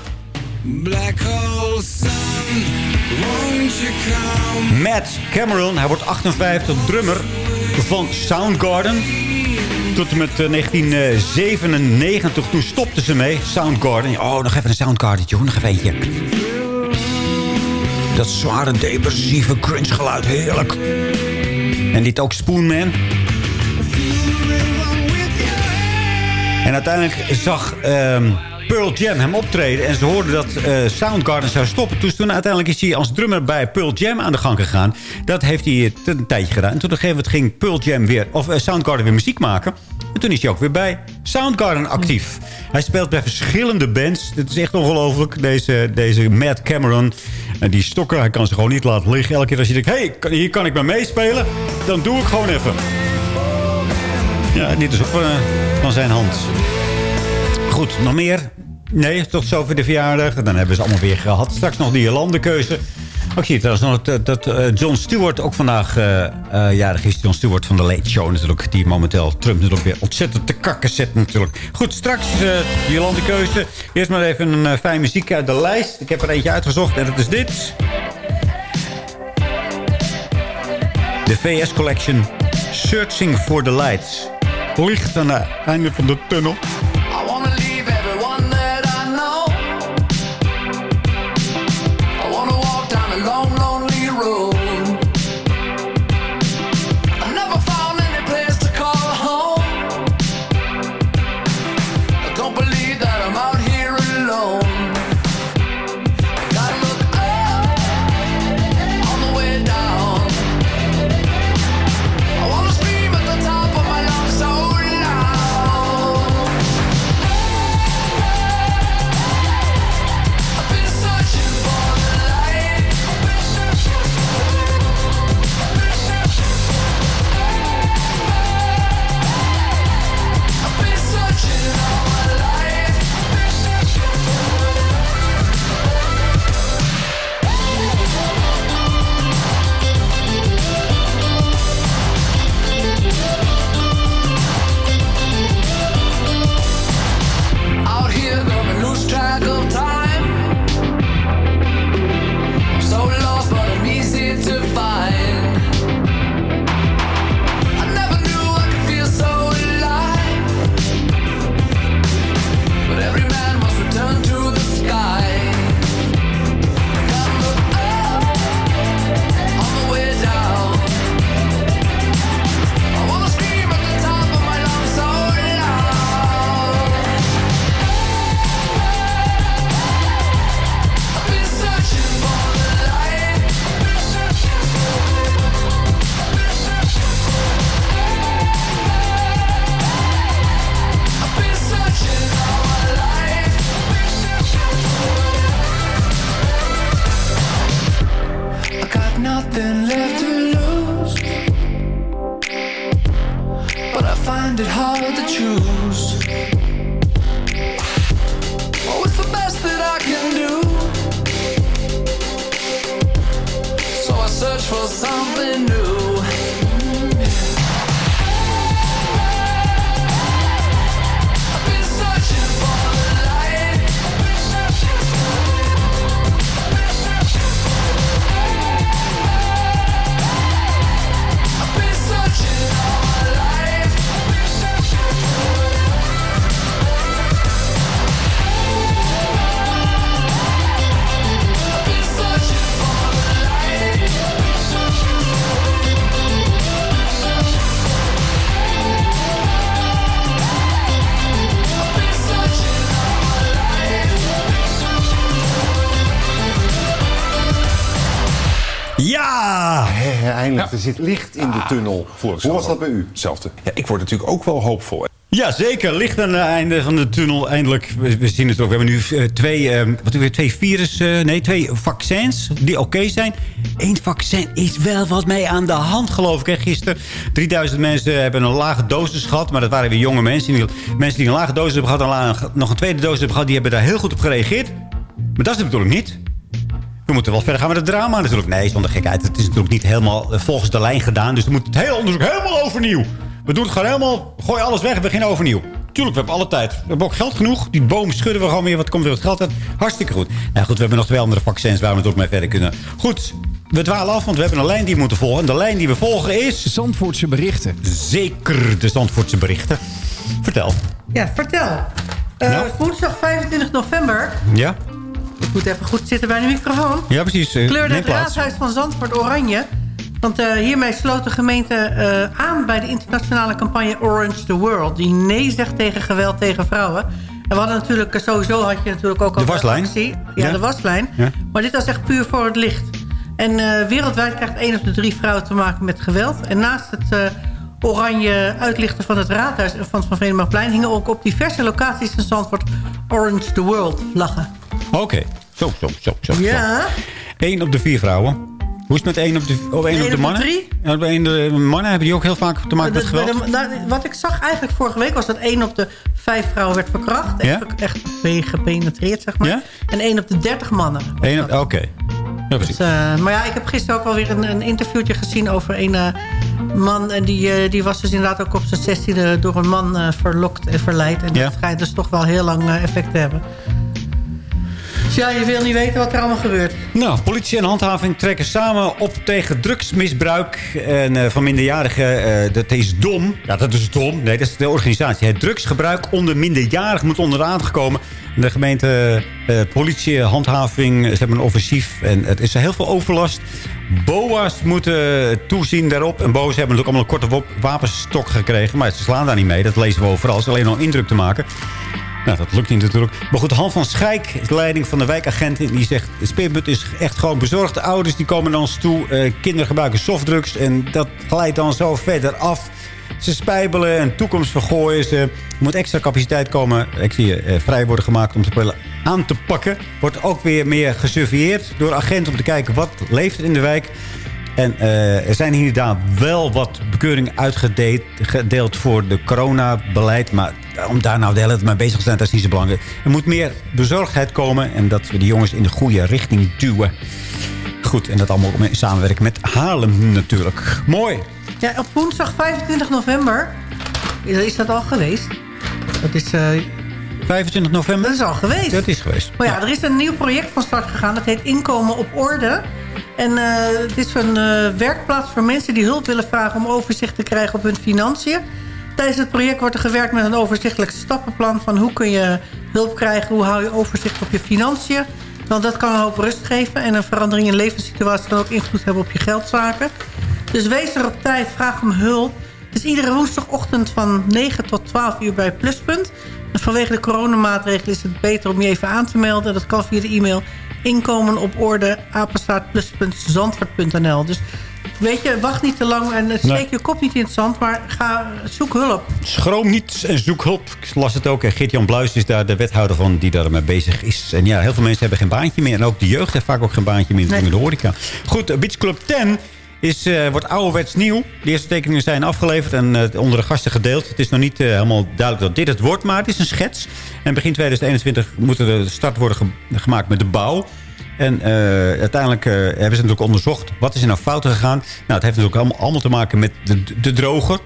Black hole sun? Matt Cameron. Hij wordt 58. Drummer van Soundgarden. Tot en met eh, 1997. Toen stopten ze mee. Soundgarden. Oh, nog even een Soundgarden. Nog even eentje. Dat zware, depressieve cringe geluid. Heerlijk. En dit ook Spoonman. En uiteindelijk zag ehm, Pearl Jam hem optreden. En ze hoorden dat eh, Soundgarden zou stoppen. Toen uiteindelijk is hij als drummer bij Pearl Jam aan de gang gegaan. Dat heeft hij eh, een tijdje gedaan. En toen op gegeven ging Pearl Jam weer, of eh, Soundgarden weer muziek maken. En toen is hij ook weer bij Soundgarden actief. Hij speelt bij verschillende bands. Dit is echt ongelooflijk. Deze, deze Matt Cameron. En die stokker, hij kan ze gewoon niet laten liggen. Elke keer als je denkt, hé, hey, hier kan ik maar meespelen. Dan doe ik gewoon even. Ja, dit is eh, van zijn hand. Goed, nog meer? Nee, tot zover de verjaardag. Dan hebben ze allemaal weer gehad. Straks nog die landenkeuze. Ook zie je trouwens nog dat, dat eh, John Stewart ook vandaag eh eh, jarig is. John Stewart van de Late Show natuurlijk. Die momenteel Trump natuurlijk weer ontzettend te kakken zet natuurlijk. Goed, straks die landenkeuze. Eerst maar even een eh, fijn muziek uit de lijst. Ik heb er eentje uitgezocht en dat is dit. De VS Collection Searching for the Lights. Licht aan het einde van de tunnel. Zit licht in de tunnel. Hoe was dat bij u? Hetzelfde. Ja, ik word natuurlijk ook wel hoopvol. Ja, zeker. Licht aan het einde van de tunnel. Eindelijk. We, zien het ook. We hebben nu eh, twee, eh, wat weer, twee virus, eh, nee, twee vaccins die oké zijn. Eén vaccin is wel wat mee aan de hand, geloof ik. Hè. Gisteren 3000 mensen hebben een lage dosis gehad. Maar dat waren weer jonge mensen. Die, mensen die een lage dosis hebben gehad en nog een tweede dosis hebben gehad... die hebben daar heel goed op gereageerd. Maar dat is de bedoeling niet. We moeten wel verder gaan met het drama natuurlijk. Nee, zonder gekheid. Het is natuurlijk niet helemaal eh, volgens de lijn gedaan. Dus we moeten het hele onderzoek helemaal overnieuw. We doen het gewoon helemaal... Gooi alles weg en beginnen overnieuw. Tuurlijk, we hebben alle tijd. We hebben ook geld genoeg. Die boom schudden we gewoon weer. Wat komt er het geld uit? Hartstikke goed. Nou goed, we hebben nog twee andere vaccins waar we natuurlijk mee verder kunnen. Goed, we dwalen af, want we hebben een lijn die we moeten volgen. En de lijn die we volgen is... Zandvoortse berichten. Zeker de Zandvoortse berichten. Vertel. Ja, vertel. Eh, Nou? Woensdag 25 november. Ja? Ik moet even goed zitten bij de microfoon. Ja, precies. eh, kleurde het raadhuis van Zandvoort oranje. Want eh, hiermee sloot de gemeente eh, aan bij de internationale campagne Orange the World. Die nee zegt tegen geweld tegen vrouwen. En we hadden natuurlijk, sowieso had je natuurlijk ook al De waslijn? actie. Ja, Ja. de waslijn. Ja. Maar dit was echt puur voor het licht. En wereldwijd krijgt één op de drie vrouwen te maken met geweld. En naast het oranje uitlichten van het raadhuis en van het Van Venemagplein... hingen ook op diverse locaties in Zandvoort Orange the World vlaggen. Oké. Zo, zo, zo, zo. zo. Ja. Eén op de vier vrouwen. Hoe is het met één op de, oh, één op de op de mannen? drie? Ja, bij één de mannen hebben die ook heel vaak te maken met De- geweld. de- nou, wat ik zag eigenlijk vorige week was dat één op de vijf vrouwen werd verkracht. Echt, Ja? echt gepenetreerd, zeg maar. Ja? En één op de dertig mannen. Eén op- Oké. Ja, precies. Dus, maar ja, ik heb gisteren ook alweer een, een interviewtje gezien over een eh, man. En die, eh, die was dus inderdaad ook op zijn zestiende door een man verlokt en verleid. En Ja. dat schijnt dus toch wel heel lang effect te hebben. Ja, je wil niet weten wat er allemaal gebeurt. Nou, politie en handhaving trekken samen op tegen drugsmisbruik en, eh, van minderjarigen. Eh, dat is dom. Ja, dat is dom. Nee, dat is de organisatie. Het drugsgebruik onder minderjarigen moet onder de aandacht komen. De gemeente, eh, politie, handhaving, ze hebben een offensief. En het is heel veel overlast. BOA's moeten toezien daarop. En BOA's hebben natuurlijk allemaal een korte wapenstok gekregen. Maar ze slaan daar niet mee. Dat lezen we overal. Het is alleen om indruk te maken. Nou, dat lukt niet natuurlijk. Maar goed, Han van Schijk, de leiding van de wijkagenten... die zegt, het speelpunt is echt gewoon bezorgd. De ouders die komen naar ons toe. eh, kinderen gebruiken softdrugs. En dat glijdt dan zo verder af. Ze spijbelen en toekomst vergooien ze. Er moet extra capaciteit komen. Ik zie eh, vrij worden gemaakt om te spelen aan te pakken. Wordt ook weer meer gesurveilleerd door agenten... om te kijken wat leeft in de wijk... En eh, er zijn inderdaad wel wat bekeuringen uitgedeeld gedeeld voor de coronabeleid. Maar om daar nou de hele tijd mee bezig te zijn, dat is niet zo belangrijk. Er moet meer bezorgdheid komen en dat we de jongens in de goede richting duwen. Goed, en dat allemaal in samenwerking met Haarlem natuurlijk. Mooi. Ja, op woensdag 25 november is, is dat al geweest. Dat is... eh, 25 november? Dat is al geweest. Dat is geweest. Maar ja, er is een nieuw project van start gegaan. Dat heet Inkomen op Orde. En eh, het is een eh, werkplaats voor mensen die hulp willen vragen... om overzicht te krijgen op hun financiën. Tijdens het project wordt er gewerkt met een overzichtelijk stappenplan... van hoe kun je hulp krijgen, hoe hou je overzicht op je financiën. Want dat kan een hoop rust geven. En een verandering in levenssituatie kan ook invloed hebben op je geldzaken. Dus wees er op tijd, vraag om hulp. Het is iedere woensdagochtend van 9 tot 12 uur bij Pluspunt. Vanwege de coronamaatregelen is het beter om je even aan te melden. Dat kan via de e-mail inkomen op orde apenstaartplus.zandvoort.nl. Dus weet je, wacht niet te lang en steek Nee. je kop niet in het zand, maar ga zoek hulp. Schroom niet en zoek hulp. Ik las het ook. Geert-Jan Bluis is daar de wethouder van die daarmee bezig is. En ja, heel veel mensen hebben geen baantje meer. En ook de jeugd heeft vaak ook geen baantje meer Nee. in de horeca. Goed, Beach Club 10 is, eh, wordt ouderwets nieuw. De eerste tekeningen zijn afgeleverd en eh, onder de gasten gedeeld. Het is nog niet eh, helemaal duidelijk dat dit het wordt, maar het is een schets. En begin 2021 moet er de start worden ge- gemaakt met de bouw. En uiteindelijk hebben ze natuurlijk onderzocht... wat is er nou fout gegaan. Nou, het heeft natuurlijk allemaal, allemaal te maken met de, de droger.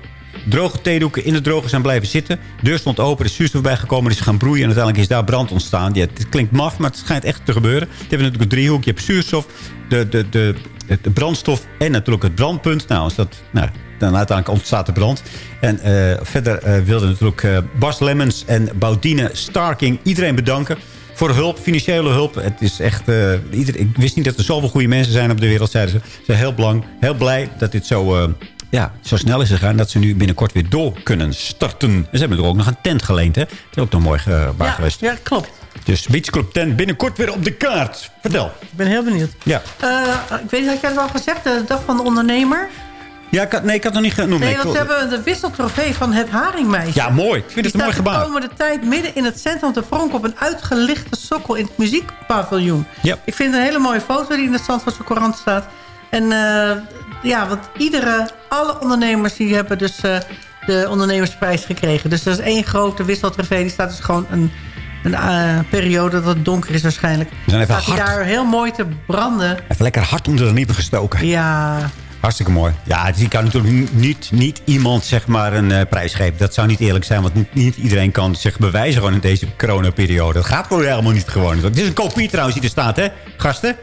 Droge theedoeken in de droger zijn blijven zitten. De deur stond open, er is zuurstof bijgekomen, is gaan broeien... en uiteindelijk is daar brand ontstaan. Ja, het klinkt maf, maar het schijnt echt te gebeuren. Je hebt natuurlijk een driehoek, je hebt zuurstof, de, de, de, brandstof... en natuurlijk het brandpunt. Nou, als dat, nou, dan uiteindelijk ontstaat de brand. En eh, verder eh, wilden natuurlijk eh, Bas Lemmens en Baudine Starking... iedereen bedanken voor hulp, financiële hulp. Het is echt... ieder, ik wist niet dat er zoveel goede mensen zijn op de wereld, zeiden ze. Zijn heel, belang, heel blij dat dit zo, ja, zo snel is gegaan... dat ze nu binnenkort weer door kunnen starten. En ze hebben er ook nog een tent geleend, hè? Dat is ook nog mooi eh, waar Ja, geweest. ja, klopt. Dus Beach Club tent binnenkort weer op de kaart. Vertel. Ik ben heel benieuwd. Ja, Eh, ik weet niet, had jij het al gezegd? De dag van de ondernemer? ja ik had, nee, ik had het nog niet genoemd. Nee, want we hebben de wisseltrofee van het Haringmeisje. Ja, mooi. Ik vind Die het een mooi de gebaar. komende tijd midden in het centrum te pronken... op een uitgelichte sokkel in het muziekpaviljoen. Ja. Ik vind het een hele mooie foto die in de Zandvoortse Courant staat. En eh, ja, want iedere, alle ondernemers die hebben dus eh, de ondernemersprijs gekregen. Dus dat is één grote wisseltrofee. Die staat dus gewoon een, een eh, periode dat het donker is waarschijnlijk. zijn even staat die hard. daar heel mooi te branden. Even lekker hard onder de riemen gestoken. Ja, Hartstikke mooi. Ja, die kan natuurlijk niet, niet iemand zeg maar een eh, prijs geven. Dat zou niet eerlijk zijn, want niet, niet iedereen kan zich bewijzen gewoon in deze coronaperiode. Dat gaat gewoon helemaal niet gewoon. Het is een kopie trouwens die er staat, hè, gasten?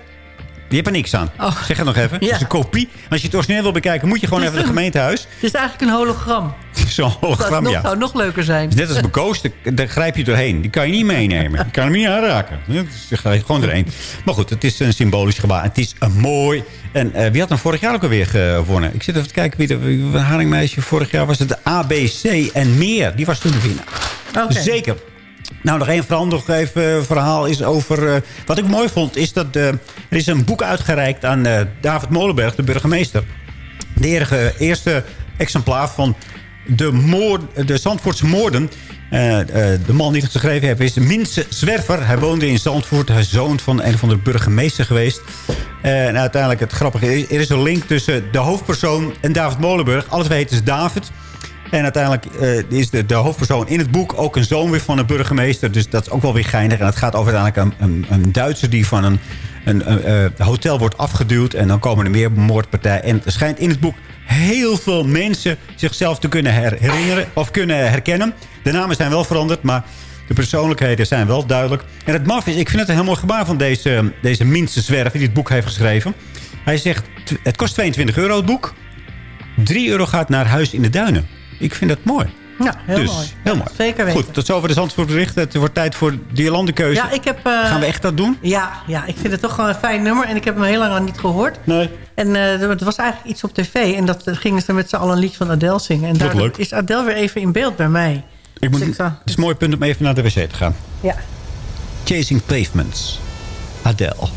Die hebben er niks aan. Oh. Zeg het nog even. Het is een kopie. Als je het origineel wil bekijken, moet je gewoon even naar het een- gemeentehuis. het is eigenlijk een hologram. Zo'n Dat hologram, ja. zou nog leuker zijn. Net als bij Koos, daar- grijp je doorheen. Die kan je niet meenemen. Die kan hem niet aanraken. Je gewoon erheen. Maar goed, het is een symbolisch gebaar. Het is een mooi. En eh, wie had hem vorig jaar ook alweer gewonnen? Ik zit even te kijken wie de haringmeisje vorig jaar was. Het ABC en meer. Die was toen de winnaar. Zeker. Nou, nog één even eh, verhaal is over... eh, wat ik mooi vond, is dat eh, er is een boek uitgereikt aan David Molenberg, de burgemeester. De eerste, exemplaar van de, moord, de Zandvoortse moorden. De man die het geschreven heeft is Minse Zwerver. Hij woonde in Zandvoort. Hij is zoon van een van de burgemeester geweest. En uiteindelijk het grappige is... er is een link tussen de hoofdpersoon en David Molenburg. Alle twee heten dus David. En uiteindelijk eh, is de, de hoofdpersoon in het boek ook een zoon weer van een burgemeester. Dus dat is ook wel weer geinig. En het gaat over uiteindelijk een, een, een Duitser die van een, een, eh, hotel wordt afgeduwd. En dan komen er meer moordpartijen. En er schijnt in het boek heel veel mensen zichzelf te kunnen her- herinneren of kunnen herkennen. De namen zijn wel veranderd, maar de persoonlijkheden zijn wel duidelijk. En het maf is, ik vind het een heel mooi gebaar van deze, deze minste zwerver die het boek heeft geschreven. Hij zegt, het kost 22 euro het boek. 3 euro gaat naar Huis in de Duinen. Ik vind dat mooi. Ja, heel dus, mooi. Heel mooi. Zeker weten. Goed, tot zover de Zandvoortbericht. Het wordt tijd voor de landenkeuze. Ja, ik heb... eh, Gaan we echt dat doen? Ja, ja, ik vind het toch gewoon een fijn nummer. En ik heb hem heel lang al niet gehoord. Nee. En eh, er was eigenlijk iets op tv. En dat gingen ze met z'n allen een liedje van Adele zingen. En leuk. is Adele weer even in beeld bij mij. Ik moet, Dus ik het is een mooi punt om even naar de wc te gaan. Ja. Chasing Pavements. Adele.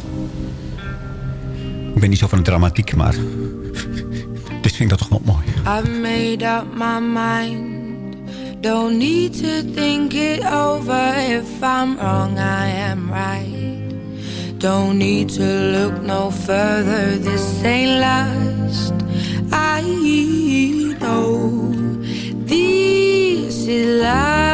Ik ben niet zo van de dramatiek, maar... Dit vind ik dat toch wel mooi. I've made up my mind. Don't need to think it over. If I'm wrong, I am right. Don't need to look no further. This ain't last. I know this is love.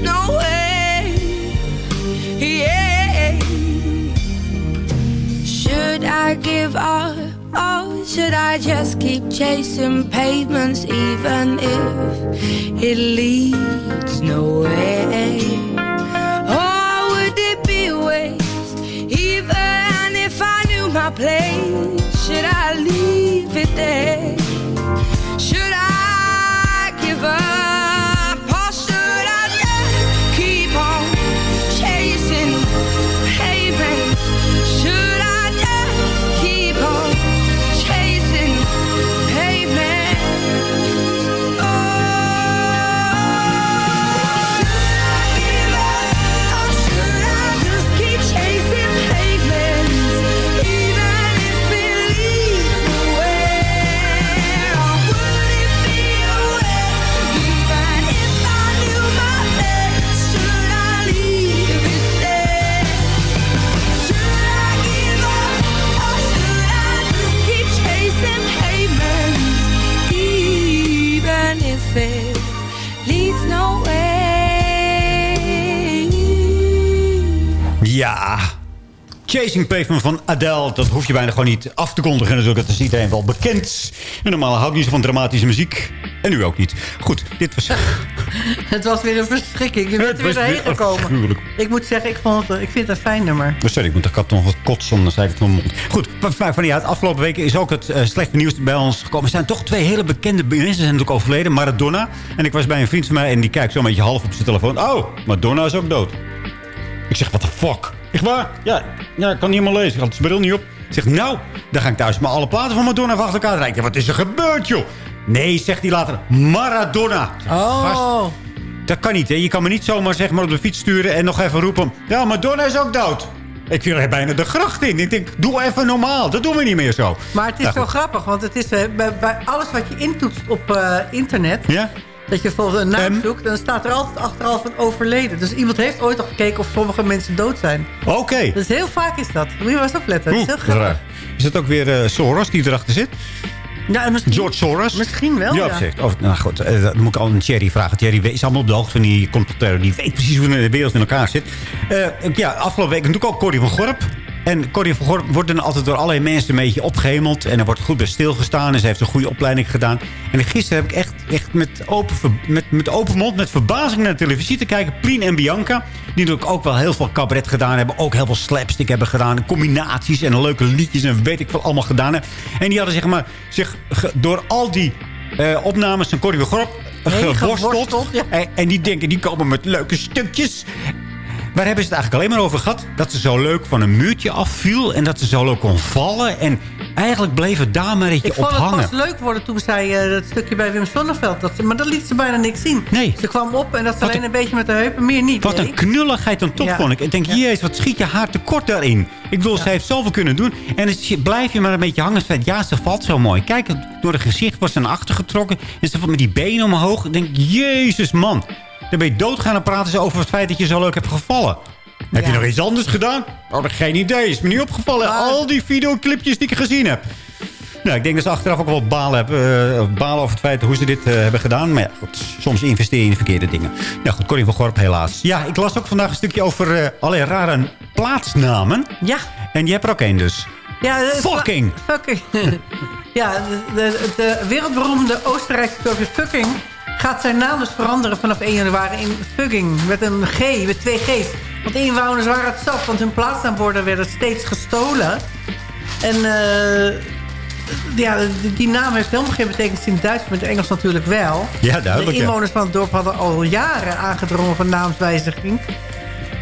No way. Yeah. Should I give up? Or should I just keep chasing pavements even if it leads nowhere? Or would it be waste even if I knew my place? Should I leave it there? Should I give up? Chasing Pavement van Adele. Dat hoef je bijna gewoon niet af te kondigen. Natuurlijk, dat is iedereen wel bekend. En normaal hou ik niet zo van dramatische muziek. En nu ook niet. Goed, dit was... Het was weer een verschrikking. Je bent er weer heen gekomen. Ik moet zeggen, ik, vond het, ik vind het een fijn nummer. Oh, sorry, ik moet de kat nog wat kotsen. Dan zei ik het van mijn mond. Goed, maar van niet uit. Afgelopen weken is ook het eh, slechte nieuws bij ons gekomen. Er zijn toch twee hele bekende mensen zijn natuurlijk overleden. Maradona. En ik was bij een vriend van mij en die kijkt zo'n beetje half op zijn telefoon. Oh, Madonna is ook dood. Ik zeg, what the fuck? Echt waar? Ja, ja ik kan niet helemaal lezen. Ik had zijn bril niet op. Ik zeg, nou, dan ga ik thuis maar alle platen van Madonna even achter elkaar zeg, Wat is er gebeurd, joh? Nee, zegt hij later. Maradona. Gast, Oh, dat kan niet, hè? Je kan me niet zomaar zeg maar, op de fiets sturen en nog even roepen... Ja, Madonna is ook dood. Ik viel er bijna de gracht in. Ik denk, doe even normaal. Dat doen we niet meer zo. maar het is Ja, zo grappig, want het is eh, bij, bij alles wat je intoetst op eh, internet... Ja? Dat je bijvoorbeeld een naam zoekt... dan staat er altijd achteraf van overleden. Dus iemand heeft ooit al gekeken of sommige mensen dood zijn. Oké. Dus heel vaak is dat. Moet je maar eens opletten. Dat is heel Oeh. Is het ook weer eh, Soros die erachter zit? Ja, George Soros? Misschien wel, ja. zegt. Oh, nou goed, dat moet ik al aan Thierry vragen. Thierry is allemaal op de hoogte van die computer. Die weet precies hoe de wereld in elkaar zit. Eh, ja, afgelopen week natuurlijk ook Corrie van Gorp. En Corrie van Gorp wordt dan altijd door allerlei mensen een beetje opgehemeld. En er wordt goed bij stilgestaan. En ze heeft een goede opleiding gedaan. En gisteren heb ik echt, echt met, open, met, met open mond, met verbazing naar de televisie te kijken. Prien en Bianca. Die natuurlijk ook wel heel veel cabaret gedaan hebben. Ook heel veel slapstick hebben gedaan. Combinaties en leuke liedjes en weet ik veel allemaal gedaan hebben. En die hadden zeg maar, zich door al die eh, opnames van Corrie van Gorp geworsteld. geworsteld, ja. En, en die denken, die komen met leuke stukjes. Waar hebben ze het eigenlijk alleen maar over gehad? Dat ze zo leuk van een muurtje afviel. En dat ze zo leuk kon vallen. En eigenlijk bleef het daar maar een beetje Ik vond het pas leuk worden toen zij eh, dat stukje bij Wim Sonneveld... Dat, ze- maar dat liet ze bijna niks zien. Nee. Ze kwam op en dat ze Wat alleen een- beetje met de heupen, meer niet. Wat nee. een knulligheid dan toch, Ja. vond ik. Ik denk, jezus, wat schiet je haar tekort daarin. Ik bedoel, ze heeft zoveel kunnen doen. En dan blijf je maar een beetje hangen. Ja, ze valt zo mooi. Kijk, door het gezicht was ze naar achter getrokken. En ze valt met die benen omhoog. Ik denk, jezus, man. Dan ben je doodgaan en praten ze over het feit dat je zo leuk hebt gevallen. Heb je nog iets anders gedaan? Oh, geen idee. Is me niet opgevallen. Al die videoclipjes die ik gezien heb. Nou, ik denk dat ze achteraf ook wel balen, hebben, eh, balen over het feit hoe ze dit eh, hebben gedaan. Maar ja, goed, soms investeer je in de verkeerde dingen. Nou goed, Corrie van Gorp helaas. Ja, ik las ook vandaag een stukje over eh allerlei rare plaatsnamen. Ja. En je hebt er ook één dus. Ja, Fucking. Fucking. ja, de, de, de wereldberoemde Oostenrijkse dorpje Fucking... gaat zijn naam dus veranderen vanaf 1 januari in Fugging. Met een G, met twee G's. Want inwoners waren het zat, want hun plaatsnaamborden werden steeds gestolen. En eh, ja, die, naam heeft helemaal geen betekenis in het Duits, maar in het Engels natuurlijk wel. Ja, duidelijk, De ja. inwoners van het dorp hadden al jaren aangedrongen van naamswijziging.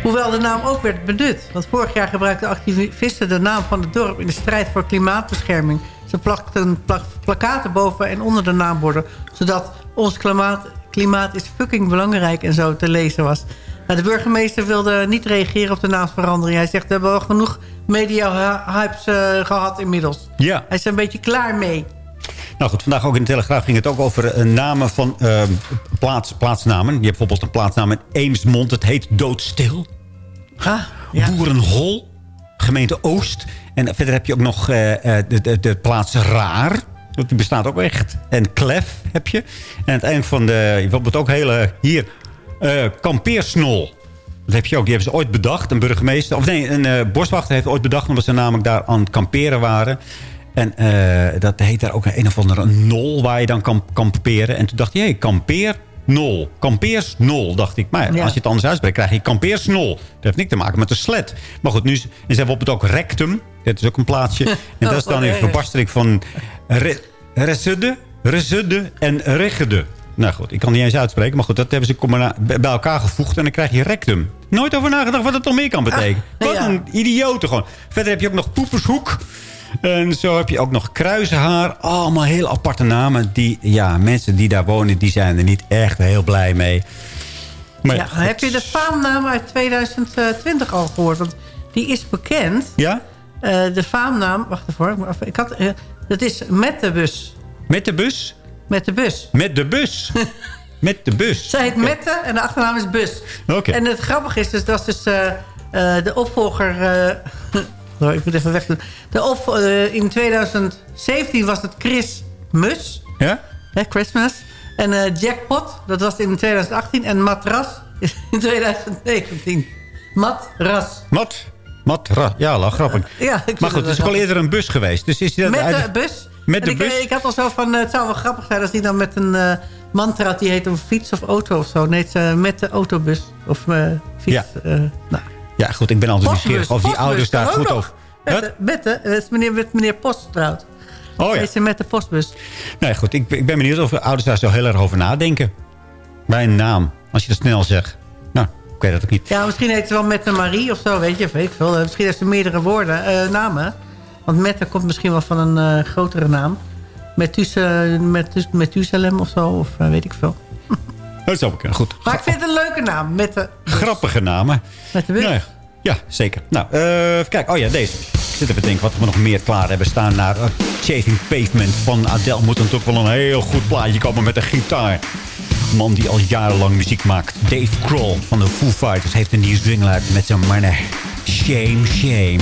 Hoewel de naam ook werd benut. Want vorig jaar gebruikten activisten de naam van het dorp... in de strijd voor klimaatbescherming. Ze plakten plak- plakaten boven en onder de naamborden... zodat ons klimaat, klimaat is fucking belangrijk en zo te lezen was. Nou, de burgemeester wilde niet reageren op de naamsverandering. Hij zegt, we hebben al genoeg media-hypes eh, gehad inmiddels. Ja. Hij is er een beetje klaar mee. Nou goed, vandaag ook in de Telegraaf ging het ook over eh, namen van eh, plaats, plaatsnamen. Je hebt bijvoorbeeld een plaatsnaam in Eemsmond. Het heet Doodstil. Boerenhol. Gemeente Oost. En verder heb je ook nog eh, eh, de, de, de plaats Raar. Dat bestaat ook echt. En Klef heb je. En aan het eind van de... Je bijvoorbeeld ook hele... Hier... Eh, kampeersnol. Dat heb je ook. Die hebben ze ooit bedacht. Een burgemeester, of nee, een boswachter heeft ooit bedacht... omdat ze namelijk daar aan het kamperen waren. En dat heet daar ook een, een of andere nol waar je dan kan kamperen. En toen dacht hij, hé, kampeer... Nol. Kampeersnol, dacht ik. Maar ja, als je het anders uitspreekt, krijg je kampeersnol. Dat heeft niks te maken met een sled. Maar goed, nu en ze hebben op het ook rectum. Dat is ook een plaatsje. En dat is dan Oh, een erg. verbastering van re, resudde, resudde en regede. Nou goed, ik kan niet eens uitspreken. Maar goed, dat hebben ze bij elkaar gevoegd. En dan krijg je rectum. Nooit over nagedacht wat het nog meer kan betekenen. wat ja. een idiote gewoon. Verder heb je ook nog poepershoek. En zo heb je ook nog kruisenhaar. Allemaal heel aparte namen. Die, ja, mensen die daar wonen, die zijn er niet echt heel blij mee. Maar Ja, heb je de faamnaam uit 2020 al gehoord? Want die is bekend. Ja? Eh, de faamnaam... Wacht even hoor. ik had, eh, dat is met de bus. Met de bus? Met de bus. Met de bus. Met de bus. Zij heet Mette en de achternaam is Bus. Oké. En het grappige is dus, dat is dus eh, de opvolger... oh, ik moet even weg doen. De op, in 2017 was het Chris Mus. Ja? Hè, Christmas. En Jackpot, dat was in 2018. En Matras in 2019. Matras. Mat. Matra. Ja, la, grappig. Ja, ik maar goed, het is ook al eerder een bus geweest. Dus is dat Met de bus. Met de ik, bus? Ik had al zo van, eh, het zou wel grappig zijn als die dan met een eh mantra... die heet een fiets of auto of zo. Nee, eh, met de autobus. Of fiets. Ja. nou. Ja, goed, ik ben altijd Postbus, nieuwsgierig of die ouders daar goed over... Met de, met de, meneer, met meneer Post getrouwd. Oh ja. Is ze met de postbus. Nee, goed, ik, ik ben benieuwd of de ouders daar zo heel erg over nadenken. Bij een naam, als je dat snel zegt. Ik weet dat ook niet. Ja, misschien heet ze wel Mette Marie of zo, weet je. Weet ik veel. Eh, Misschien heeft ze meerdere woorden, eh, namen. Want Mette komt misschien wel van een eh, grotere naam. Methuse- Methus- Methuselem of zo, of weet ik veel. Dat zou kunnen. Goed. Maar ik vind het een leuke naam, Mette. Grappige namen. Met de bus. Nee, ja, zeker. Nou, even kijken. Oh ja, deze. Ik zit even te denken wat we nog meer klaar hebben staan. Naar Chasing Pavement van Adele moet dan toch wel een heel goed plaatje komen met een gitaar. Man die al jarenlang muziek maakt. Dave Kroll van de Foo Fighters heeft een nieuwe single uit met zijn mannen. Shame, shame.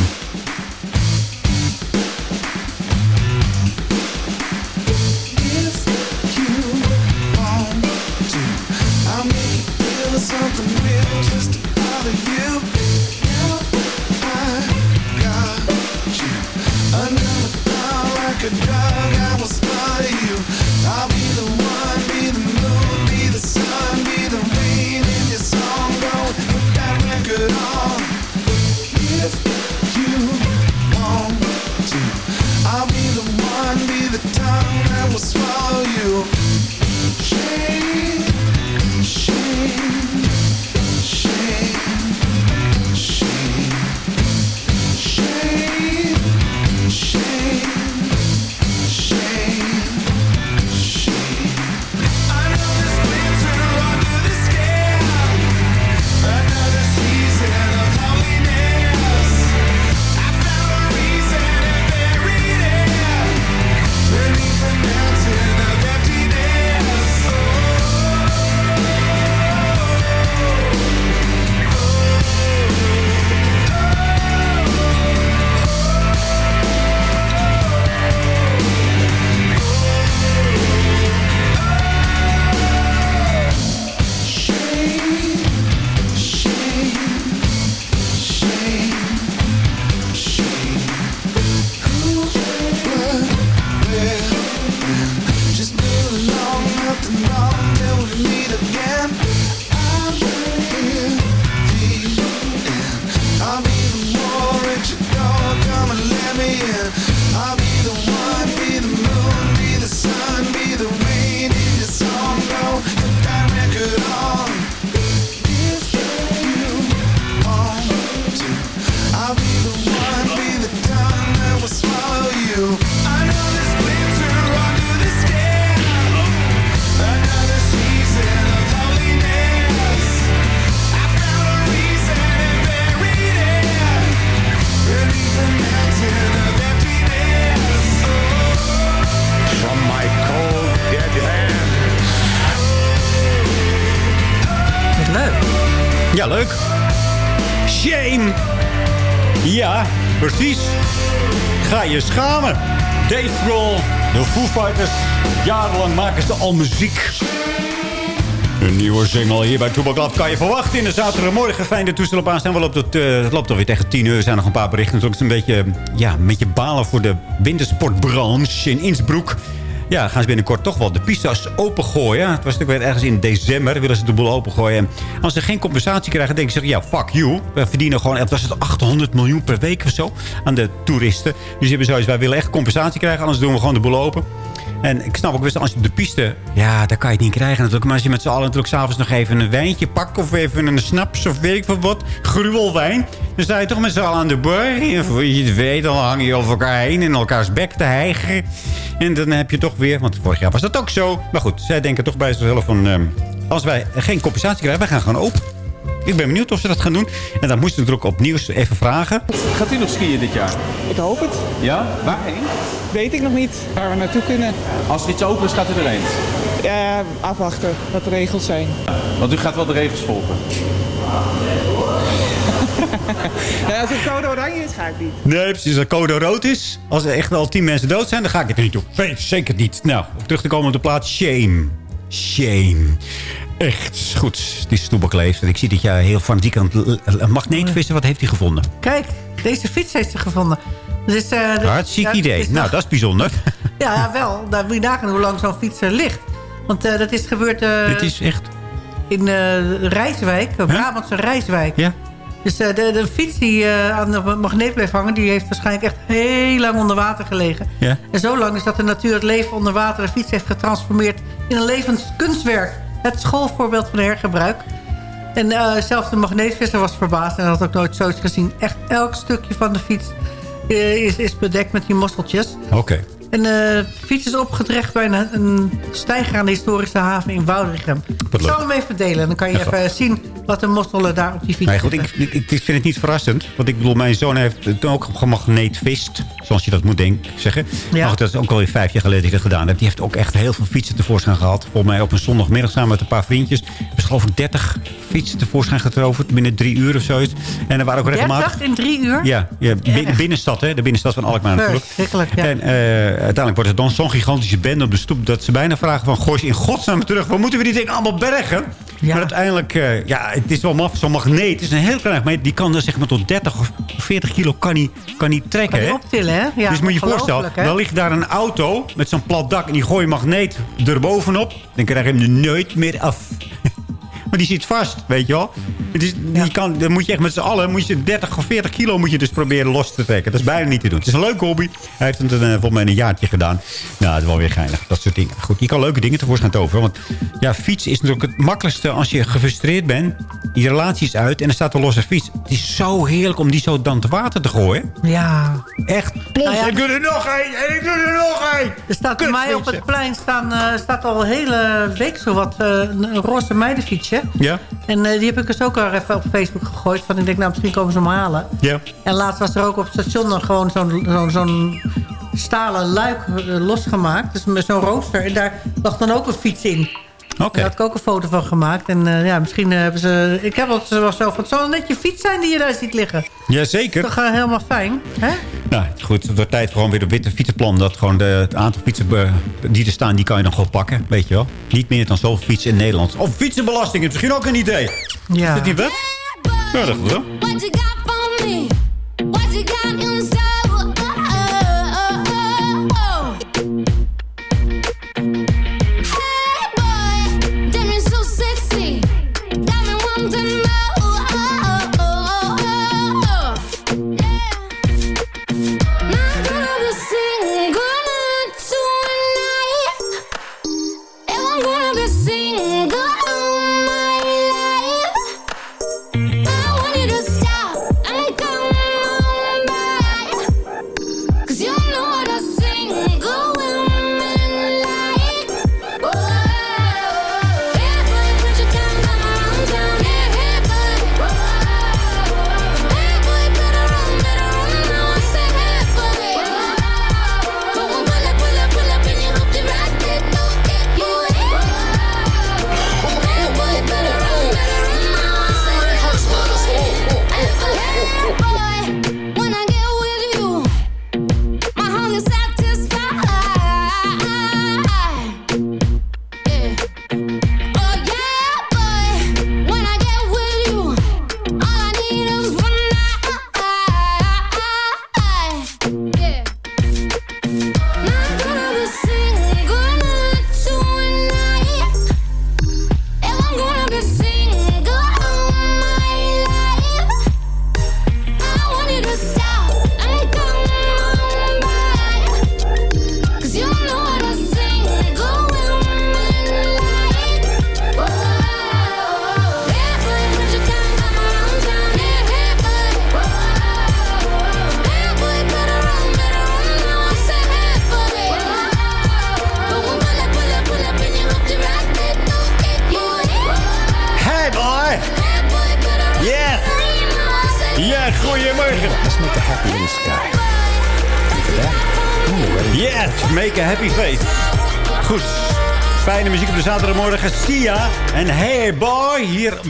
Je schamen. Dave Grohl, de Foo Fighters. Jarenlang maken ze al muziek. Een nieuwe single hier bij Toebak Lab kan je verwachten in de zaterdagmorgen. Fijn de toestel op aanstaan. We loopt eh, het loopt alweer tegen 10 uur. Er zijn nog een paar berichten. Het is een beetje, ja, een beetje balen voor de wintersportbranche in Innsbruck. Ja, gaan ze binnenkort toch wel de pistas opengooien. Het was natuurlijk weer ergens in december. Willen ze de boel opengooien. En als ze geen compensatie krijgen, denken ze... ja, fuck you. We verdienen gewoon... was het 800 miljoen per week of zo aan de toeristen. Dus hebben zoiets... wij willen echt compensatie krijgen. Anders doen we gewoon de boel open. En ik snap ook best, als je op de piste... Ja, daar kan je het niet krijgen natuurlijk. Maar als je met z'n allen natuurlijk s'avonds nog even een wijntje pakt... of even een snaps of weet ik veel wat... gruwelwijn... dan sta je toch met z'n allen aan de bar. En je het weet, dan hang je over elkaar heen... in elkaars bek te hijgen. En dan heb je toch weer... want vorig jaar was dat ook zo. Maar goed, zij denken toch bij zichzelf van... ehm, als wij geen compensatie krijgen, wij gaan gewoon open. Ik ben benieuwd of ze dat gaan doen. En dan moesten we natuurlijk opnieuw even vragen. Gaat u nog skiën dit jaar? Ik hoop het. Ja? Waarheen? Weet ik nog niet waar we naartoe kunnen. Als er iets open is, gaat u erheen? Ja, afwachten wat de regels zijn. Want u gaat wel de regels volgen. Ja, als het code oranje is, ga ik niet. Nee, precies. Als het code rood is, als er echt al tien mensen dood zijn, dan ga ik het er niet doen. Nee, zeker niet. Nou, om terug te komen op de plaats Shame. Shame. Echt goed. Die leeft. En ik zie dat jij heel fanatiek aan het magneetvissen. Wat heeft hij gevonden? Kijk, deze fiets heeft ze gevonden. Dus, eh, dat- Hartstikke ja, idee. is Nou, dat is bijzonder. Ja, ja, wel. Dan moet je nagaan hoe lang zo'n fiets er ligt. Want eh, dat is gebeurd eh, Dit is echt... in eh Rijswijk, uh, Brabantse Rijswijk. Ja. Dus eh, de, de fiets die eh, aan de magneet bleef hangen... die heeft waarschijnlijk echt heel lang onder water gelegen. Ja. En zo lang is dat de natuur het leven onder water... de fiets heeft getransformeerd in een levend kunstwerk. Het schoolvoorbeeld van hergebruik. En eh, zelfs de magneetvisser was verbaasd... en had ook nooit zoiets gezien. Echt elk stukje van de fiets is, is bedekt met die mosseltjes. Oké. En eh, de fiets is opgedrecht bij een, een steiger aan de historische haven in Woudrichem. Ik zal hem even delen. Dan kan je even zien wat de mosselen daar op die fiets Nee, goed, zitten. ik, ik, ik vind het niet verrassend. Want ik bedoel, mijn zoon heeft het ook gemagneetvist. Zoals je dat moet denk, zeggen. Ja. Dat is ook alweer vijf jaar geleden dat ik dat gedaan heb. Die heeft ook echt heel veel fietsen tevoorschijn gehad. Volgens mij op een zondagmiddag samen met een paar vriendjes. Ze geloof ik 30 fietsen tevoorschijn getoverd. Binnen drie uur of zoiets. En er waren ook regelmatig... 30 in drie uur? Ja, ja bin- binnenstad, hè? De binnenstad van Alkmaar natuurlijk. Ja. En eh, uiteindelijk wordt het dan zo'n gigantische bende op de stoep... dat ze bijna vragen van... ze in godsnaam terug. Waar moeten we die dingen allemaal bergen? Maar uiteindelijk... eh, ja, het is wel maf. Zo'n magneet het is een heel klein magneet. Die kan dan zeg maar tot 30 of 40 kilo kan die, kan trekken. Kan optillen, hè? Ja, dus moet je je voorstellen, hè? dan ligt daar een auto met zo'n plat dak... en die gooi je magneet erbovenop. Dan krijg je hem er nooit meer af. Maar die zit vast, weet je wel. Het is, die kan, dan moet je echt met z'n allen, moet je 30 of 40 kilo moet je dus proberen los te trekken. Dat is bijna niet te doen. Het is een leuke hobby. Hij heeft het uh, volgens mij een jaartje gedaan. Nou, het is wel weer geinig. Dat soort dingen. Goed, je kan leuke dingen tevoorschijn toveren. Want ja, fietsen is natuurlijk het makkelijkste als je gefrustreerd bent. Je relatie is uit en er staat een losse fiets. Het is zo heerlijk om die zo dan te water te gooien. Ja. Echt plots. Nou ja, ik doe er nog één en ik doe er nog één. Er staat bij mij op het plein staan, eh, staat al een hele week zo wat eh, een roze meidenfietsje. Ja? En eh, die heb ik dus ook al even op Facebook gegooid. Van ik denk, nou misschien komen ze hem halen. Ja. En laatst was er ook op het station nog gewoon zo'n zo'n zo'n stalen luik eh, losgemaakt. Dus met zo'n rooster. En daar lag dan ook een fiets in. Oké. Daar had ik ook een foto van gemaakt. En eh, ja, misschien eh, hebben ze... Ik heb het wel zo van... Het zal net je fiets zijn die je daar ziet liggen. Jazeker. Toch eh, helemaal fijn, hè? Nou, goed. Het wordt tijd voor gewoon weer een witte fietsenplan. Dat gewoon de, het aantal fietsen die er staan, die kan je dan gewoon pakken. Weet je wel. Niet meer dan zoveel fietsen in Nederland. Of fietsenbelasting is misschien ook een idee. Ja. Is dat niet wet? Ja, dat is goed, hè?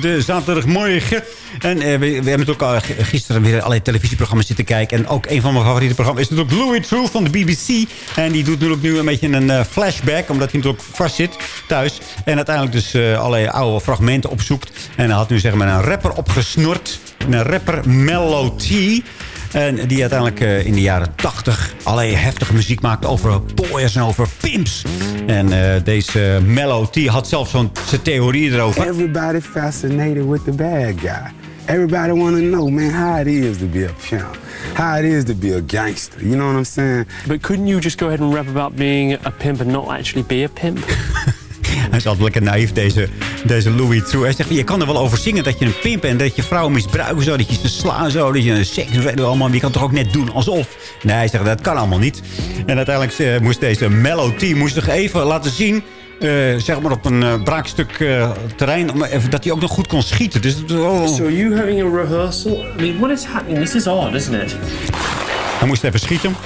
De zaterdagmorgen. En eh, we, we hebben ook al gisteren weer allerlei televisieprogramma's zitten kijken. En ook een van mijn favoriete programma's is natuurlijk Louis True van de BBC. En die doet natuurlijk nu een beetje een eh, flashback. Omdat hij natuurlijk vast zit thuis. En uiteindelijk dus eh, allerlei oude fragmenten opzoekt. En hij had nu zeg maar een rapper opgesnord. Een rapper Mellow T. En die uiteindelijk in de jaren 80 allerlei heftige muziek maakte over boys en over pimps. En eh, deze Mellow T had zelfs zo'n zijn theorie erover. Everybody fascinated with the bad guy. Everybody want to know, man, how it is to be a pimp, how it is to be a gangster. You know what I'm saying? But couldn't you just go ahead and rap about being a pimp and not actually be a pimp? Hij is altijd lekker naïef, deze, deze Louis True. Hij zegt, je kan er wel over zingen dat je een pimp bent. Dat je vrouwen misbruiken zo, dat je ze slaan zo. Dat je seks, weet allemaal. Je kan toch ook net doen alsof. Nee, hij zegt, dat kan allemaal niet. En uiteindelijk eh, moest deze Mellow T moest nog even laten zien... eh, zeg maar op een eh, braakstuk terrein... Om even, dat hij ook nog goed kon schieten. Dus, oh. So are you having a rehearsal? I mean, what is happening? This is odd, isn't it? Hij moest even schieten.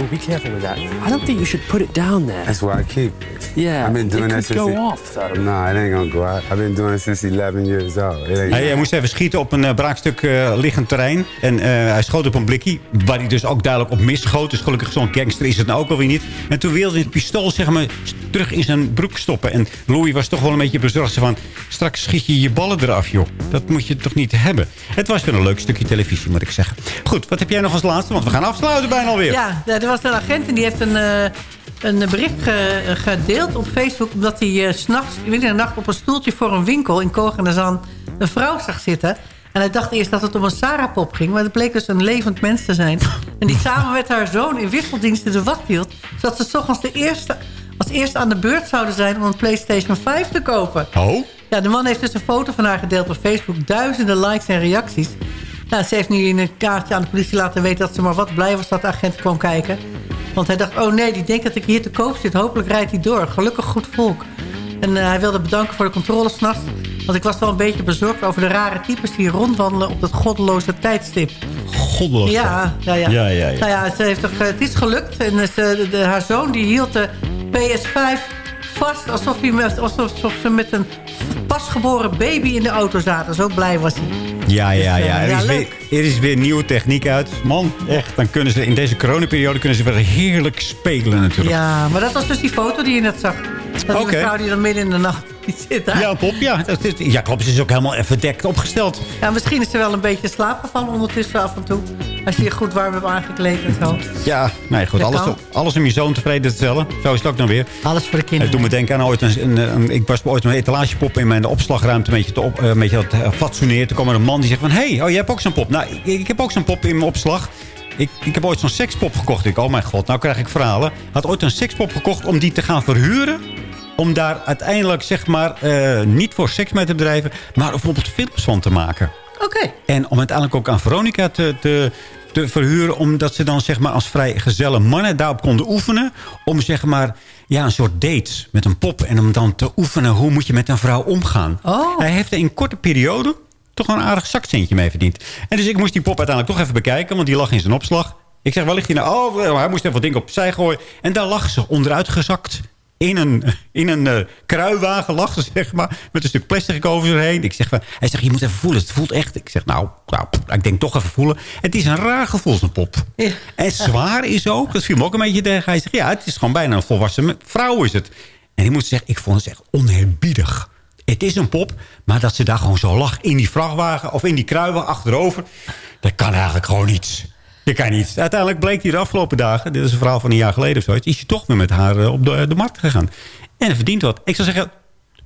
Well, be careful with that. I don't think you should put it down there. That's why I keep it. Yeah, I've been it doing could that since. go off, though. Nah, it ain't gonna go out. I've been doing it since 11 years old. Hij, moest even schieten op een eh, braakstuk eh, liggend terrein. En eh, hij schoot op een blikkie. Waar hij dus ook duidelijk op misschoot. Dus gelukkig zo'n gangster is het nou ook alweer niet. En toen wilde hij het pistool zeg maar, terug in zijn broek stoppen. En Louis was toch wel een beetje bezorgd. Zo van, straks schiet je je ballen eraf, joh. Dat moet je toch niet hebben. Het was weer een leuk stukje televisie, moet ik zeggen. Goed, wat heb jij nog als laatste? Want we gaan afsluiten bijna alweer. Ja, er was een agent en die heeft een, eh, een bericht ge- gedeeld op Facebook... omdat hij 's s'nachts, midden in de nacht op een stoeltje voor een winkel in Kogenazan... een vrouw zag zitten. En hij dacht eerst dat het om een Sarah-pop ging... maar het bleek dus een levend mens te zijn. En die samen met haar zoon in wisseldiensten de wacht hield... zodat ze 's ochtends de eerste, als eerste aan de beurt zouden zijn... om een PlayStation 5 te kopen. Oh? Ja, de man heeft dus een foto van haar gedeeld op Facebook. Duizenden likes en reacties. Nou, ze heeft nu in een kaartje aan de politie laten weten... dat ze maar wat blij was dat de agent kwam kijken. Want hij dacht, oh nee, die denkt dat ik hier te koop zit. Hopelijk rijdt hij door. Gelukkig goed volk. En eh, hij wilde bedanken voor de controle s'nachts. Want ik was wel een beetje bezorgd over de rare types... die rondwandelen op dat goddeloze tijdstip. Goddeloos. Ja, ja, ja. Ja, ja, ja. Nou ja, ze heeft toch, eh, het is gelukt. En eh, ze, de, haar zoon die hield de PS5 vast... Alsof, hij met, alsof, alsof ze met een pasgeboren baby in de auto zaten. Zo blij was hij. Ja, ja, Dus, ja. eh, Er ja, is, weer, leuk. er is weer nieuwe techniek uit. Man, echt. Dan kunnen ze in deze coronaperiode kunnen ze weer heerlijk spelen natuurlijk. Ja, maar dat was dus die foto die je net zag. Dat een vrouw die dan midden in de nacht zit daar. Ja, Pop, ja. Ja, klopt. Ze is ook helemaal even verdekt opgesteld. Ja, misschien is ze wel een beetje slaap gevallen ondertussen af en toe. Als je je goed warm hebt aangekleed en zo. Ja, nee, goed. Alles, alles om je zoon tevreden te stellen. Zo is het ook dan weer. Alles voor de kinderen. Het doet me denken aan ooit een, een, een- ik was ooit een etalagepop in mijn opslagruimte een beetje te, op, eh, een beetje te eh. Toen kwam er een man die zegt van, hé, hey, oh, jij hebt ook zo'n pop. Nou, ik, ik heb ook zo'n pop in mijn opslag. Ik, ik heb ooit zo'n sekspop gekocht. Ik, oh mijn god, nou krijg ik verhalen. Had ooit een sekspop gekocht om die te gaan verhuren. Om daar uiteindelijk, zeg maar, eh, niet voor seks mee te bedrijven. Maar bijvoorbeeld films van te maken. Oké. En om uiteindelijk ook aan Veronica te, te, te verhuren. Omdat ze dan zeg maar als vrij gezelle mannen daarop konden oefenen. Om zeg maar ja, een soort date met een pop. En om dan te oefenen hoe moet je met een vrouw omgaan. Oh. Hij heeft er in korte periode toch een aardig zakcentje mee verdiend. En dus ik moest die pop uiteindelijk toch even bekijken. Want die lag in zijn opslag. Ik zeg, waar ligt hij nou? Oh, hij moest even wat dingen opzij gooien. En daar lag ze onderuit gezakt in een, in een eh, kruiwagen lag ze, zeg maar. Met een stuk plastic over zich heen. Ik zeg, van- hij zegt, je moet even voelen. Het voelt echt. Ik zeg, nou, nou ik denk toch even voelen. Het is een raar gevoel, zo'n pop. En zwaar is ook. Dat viel me ook een beetje tegen. Hij zegt, ja, het is gewoon bijna een volwassen vrouw is het. En ik moet zeggen, ik vond het echt onherbiedig. Het is een pop, maar dat ze daar gewoon zo lag in die vrachtwagen... of in die kruiwagen achterover... dat kan eigenlijk gewoon niet. Je kan niet. Uiteindelijk bleek hij de afgelopen dagen... dit is een verhaal van een jaar geleden of zo... is hij toch weer met haar eh, op de, de markt gegaan. En hij verdient wat. Ik zou zeggen,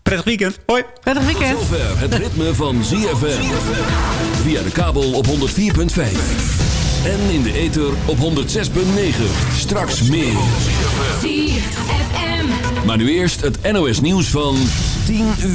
prettig weekend. Hoi. Prettig weekend. Tot zover het ritme van ZFM. Via de kabel op 104.5. En in de ether op 106.9. Straks meer. ZFM. Maar nu eerst het NOS nieuws van 10 uur.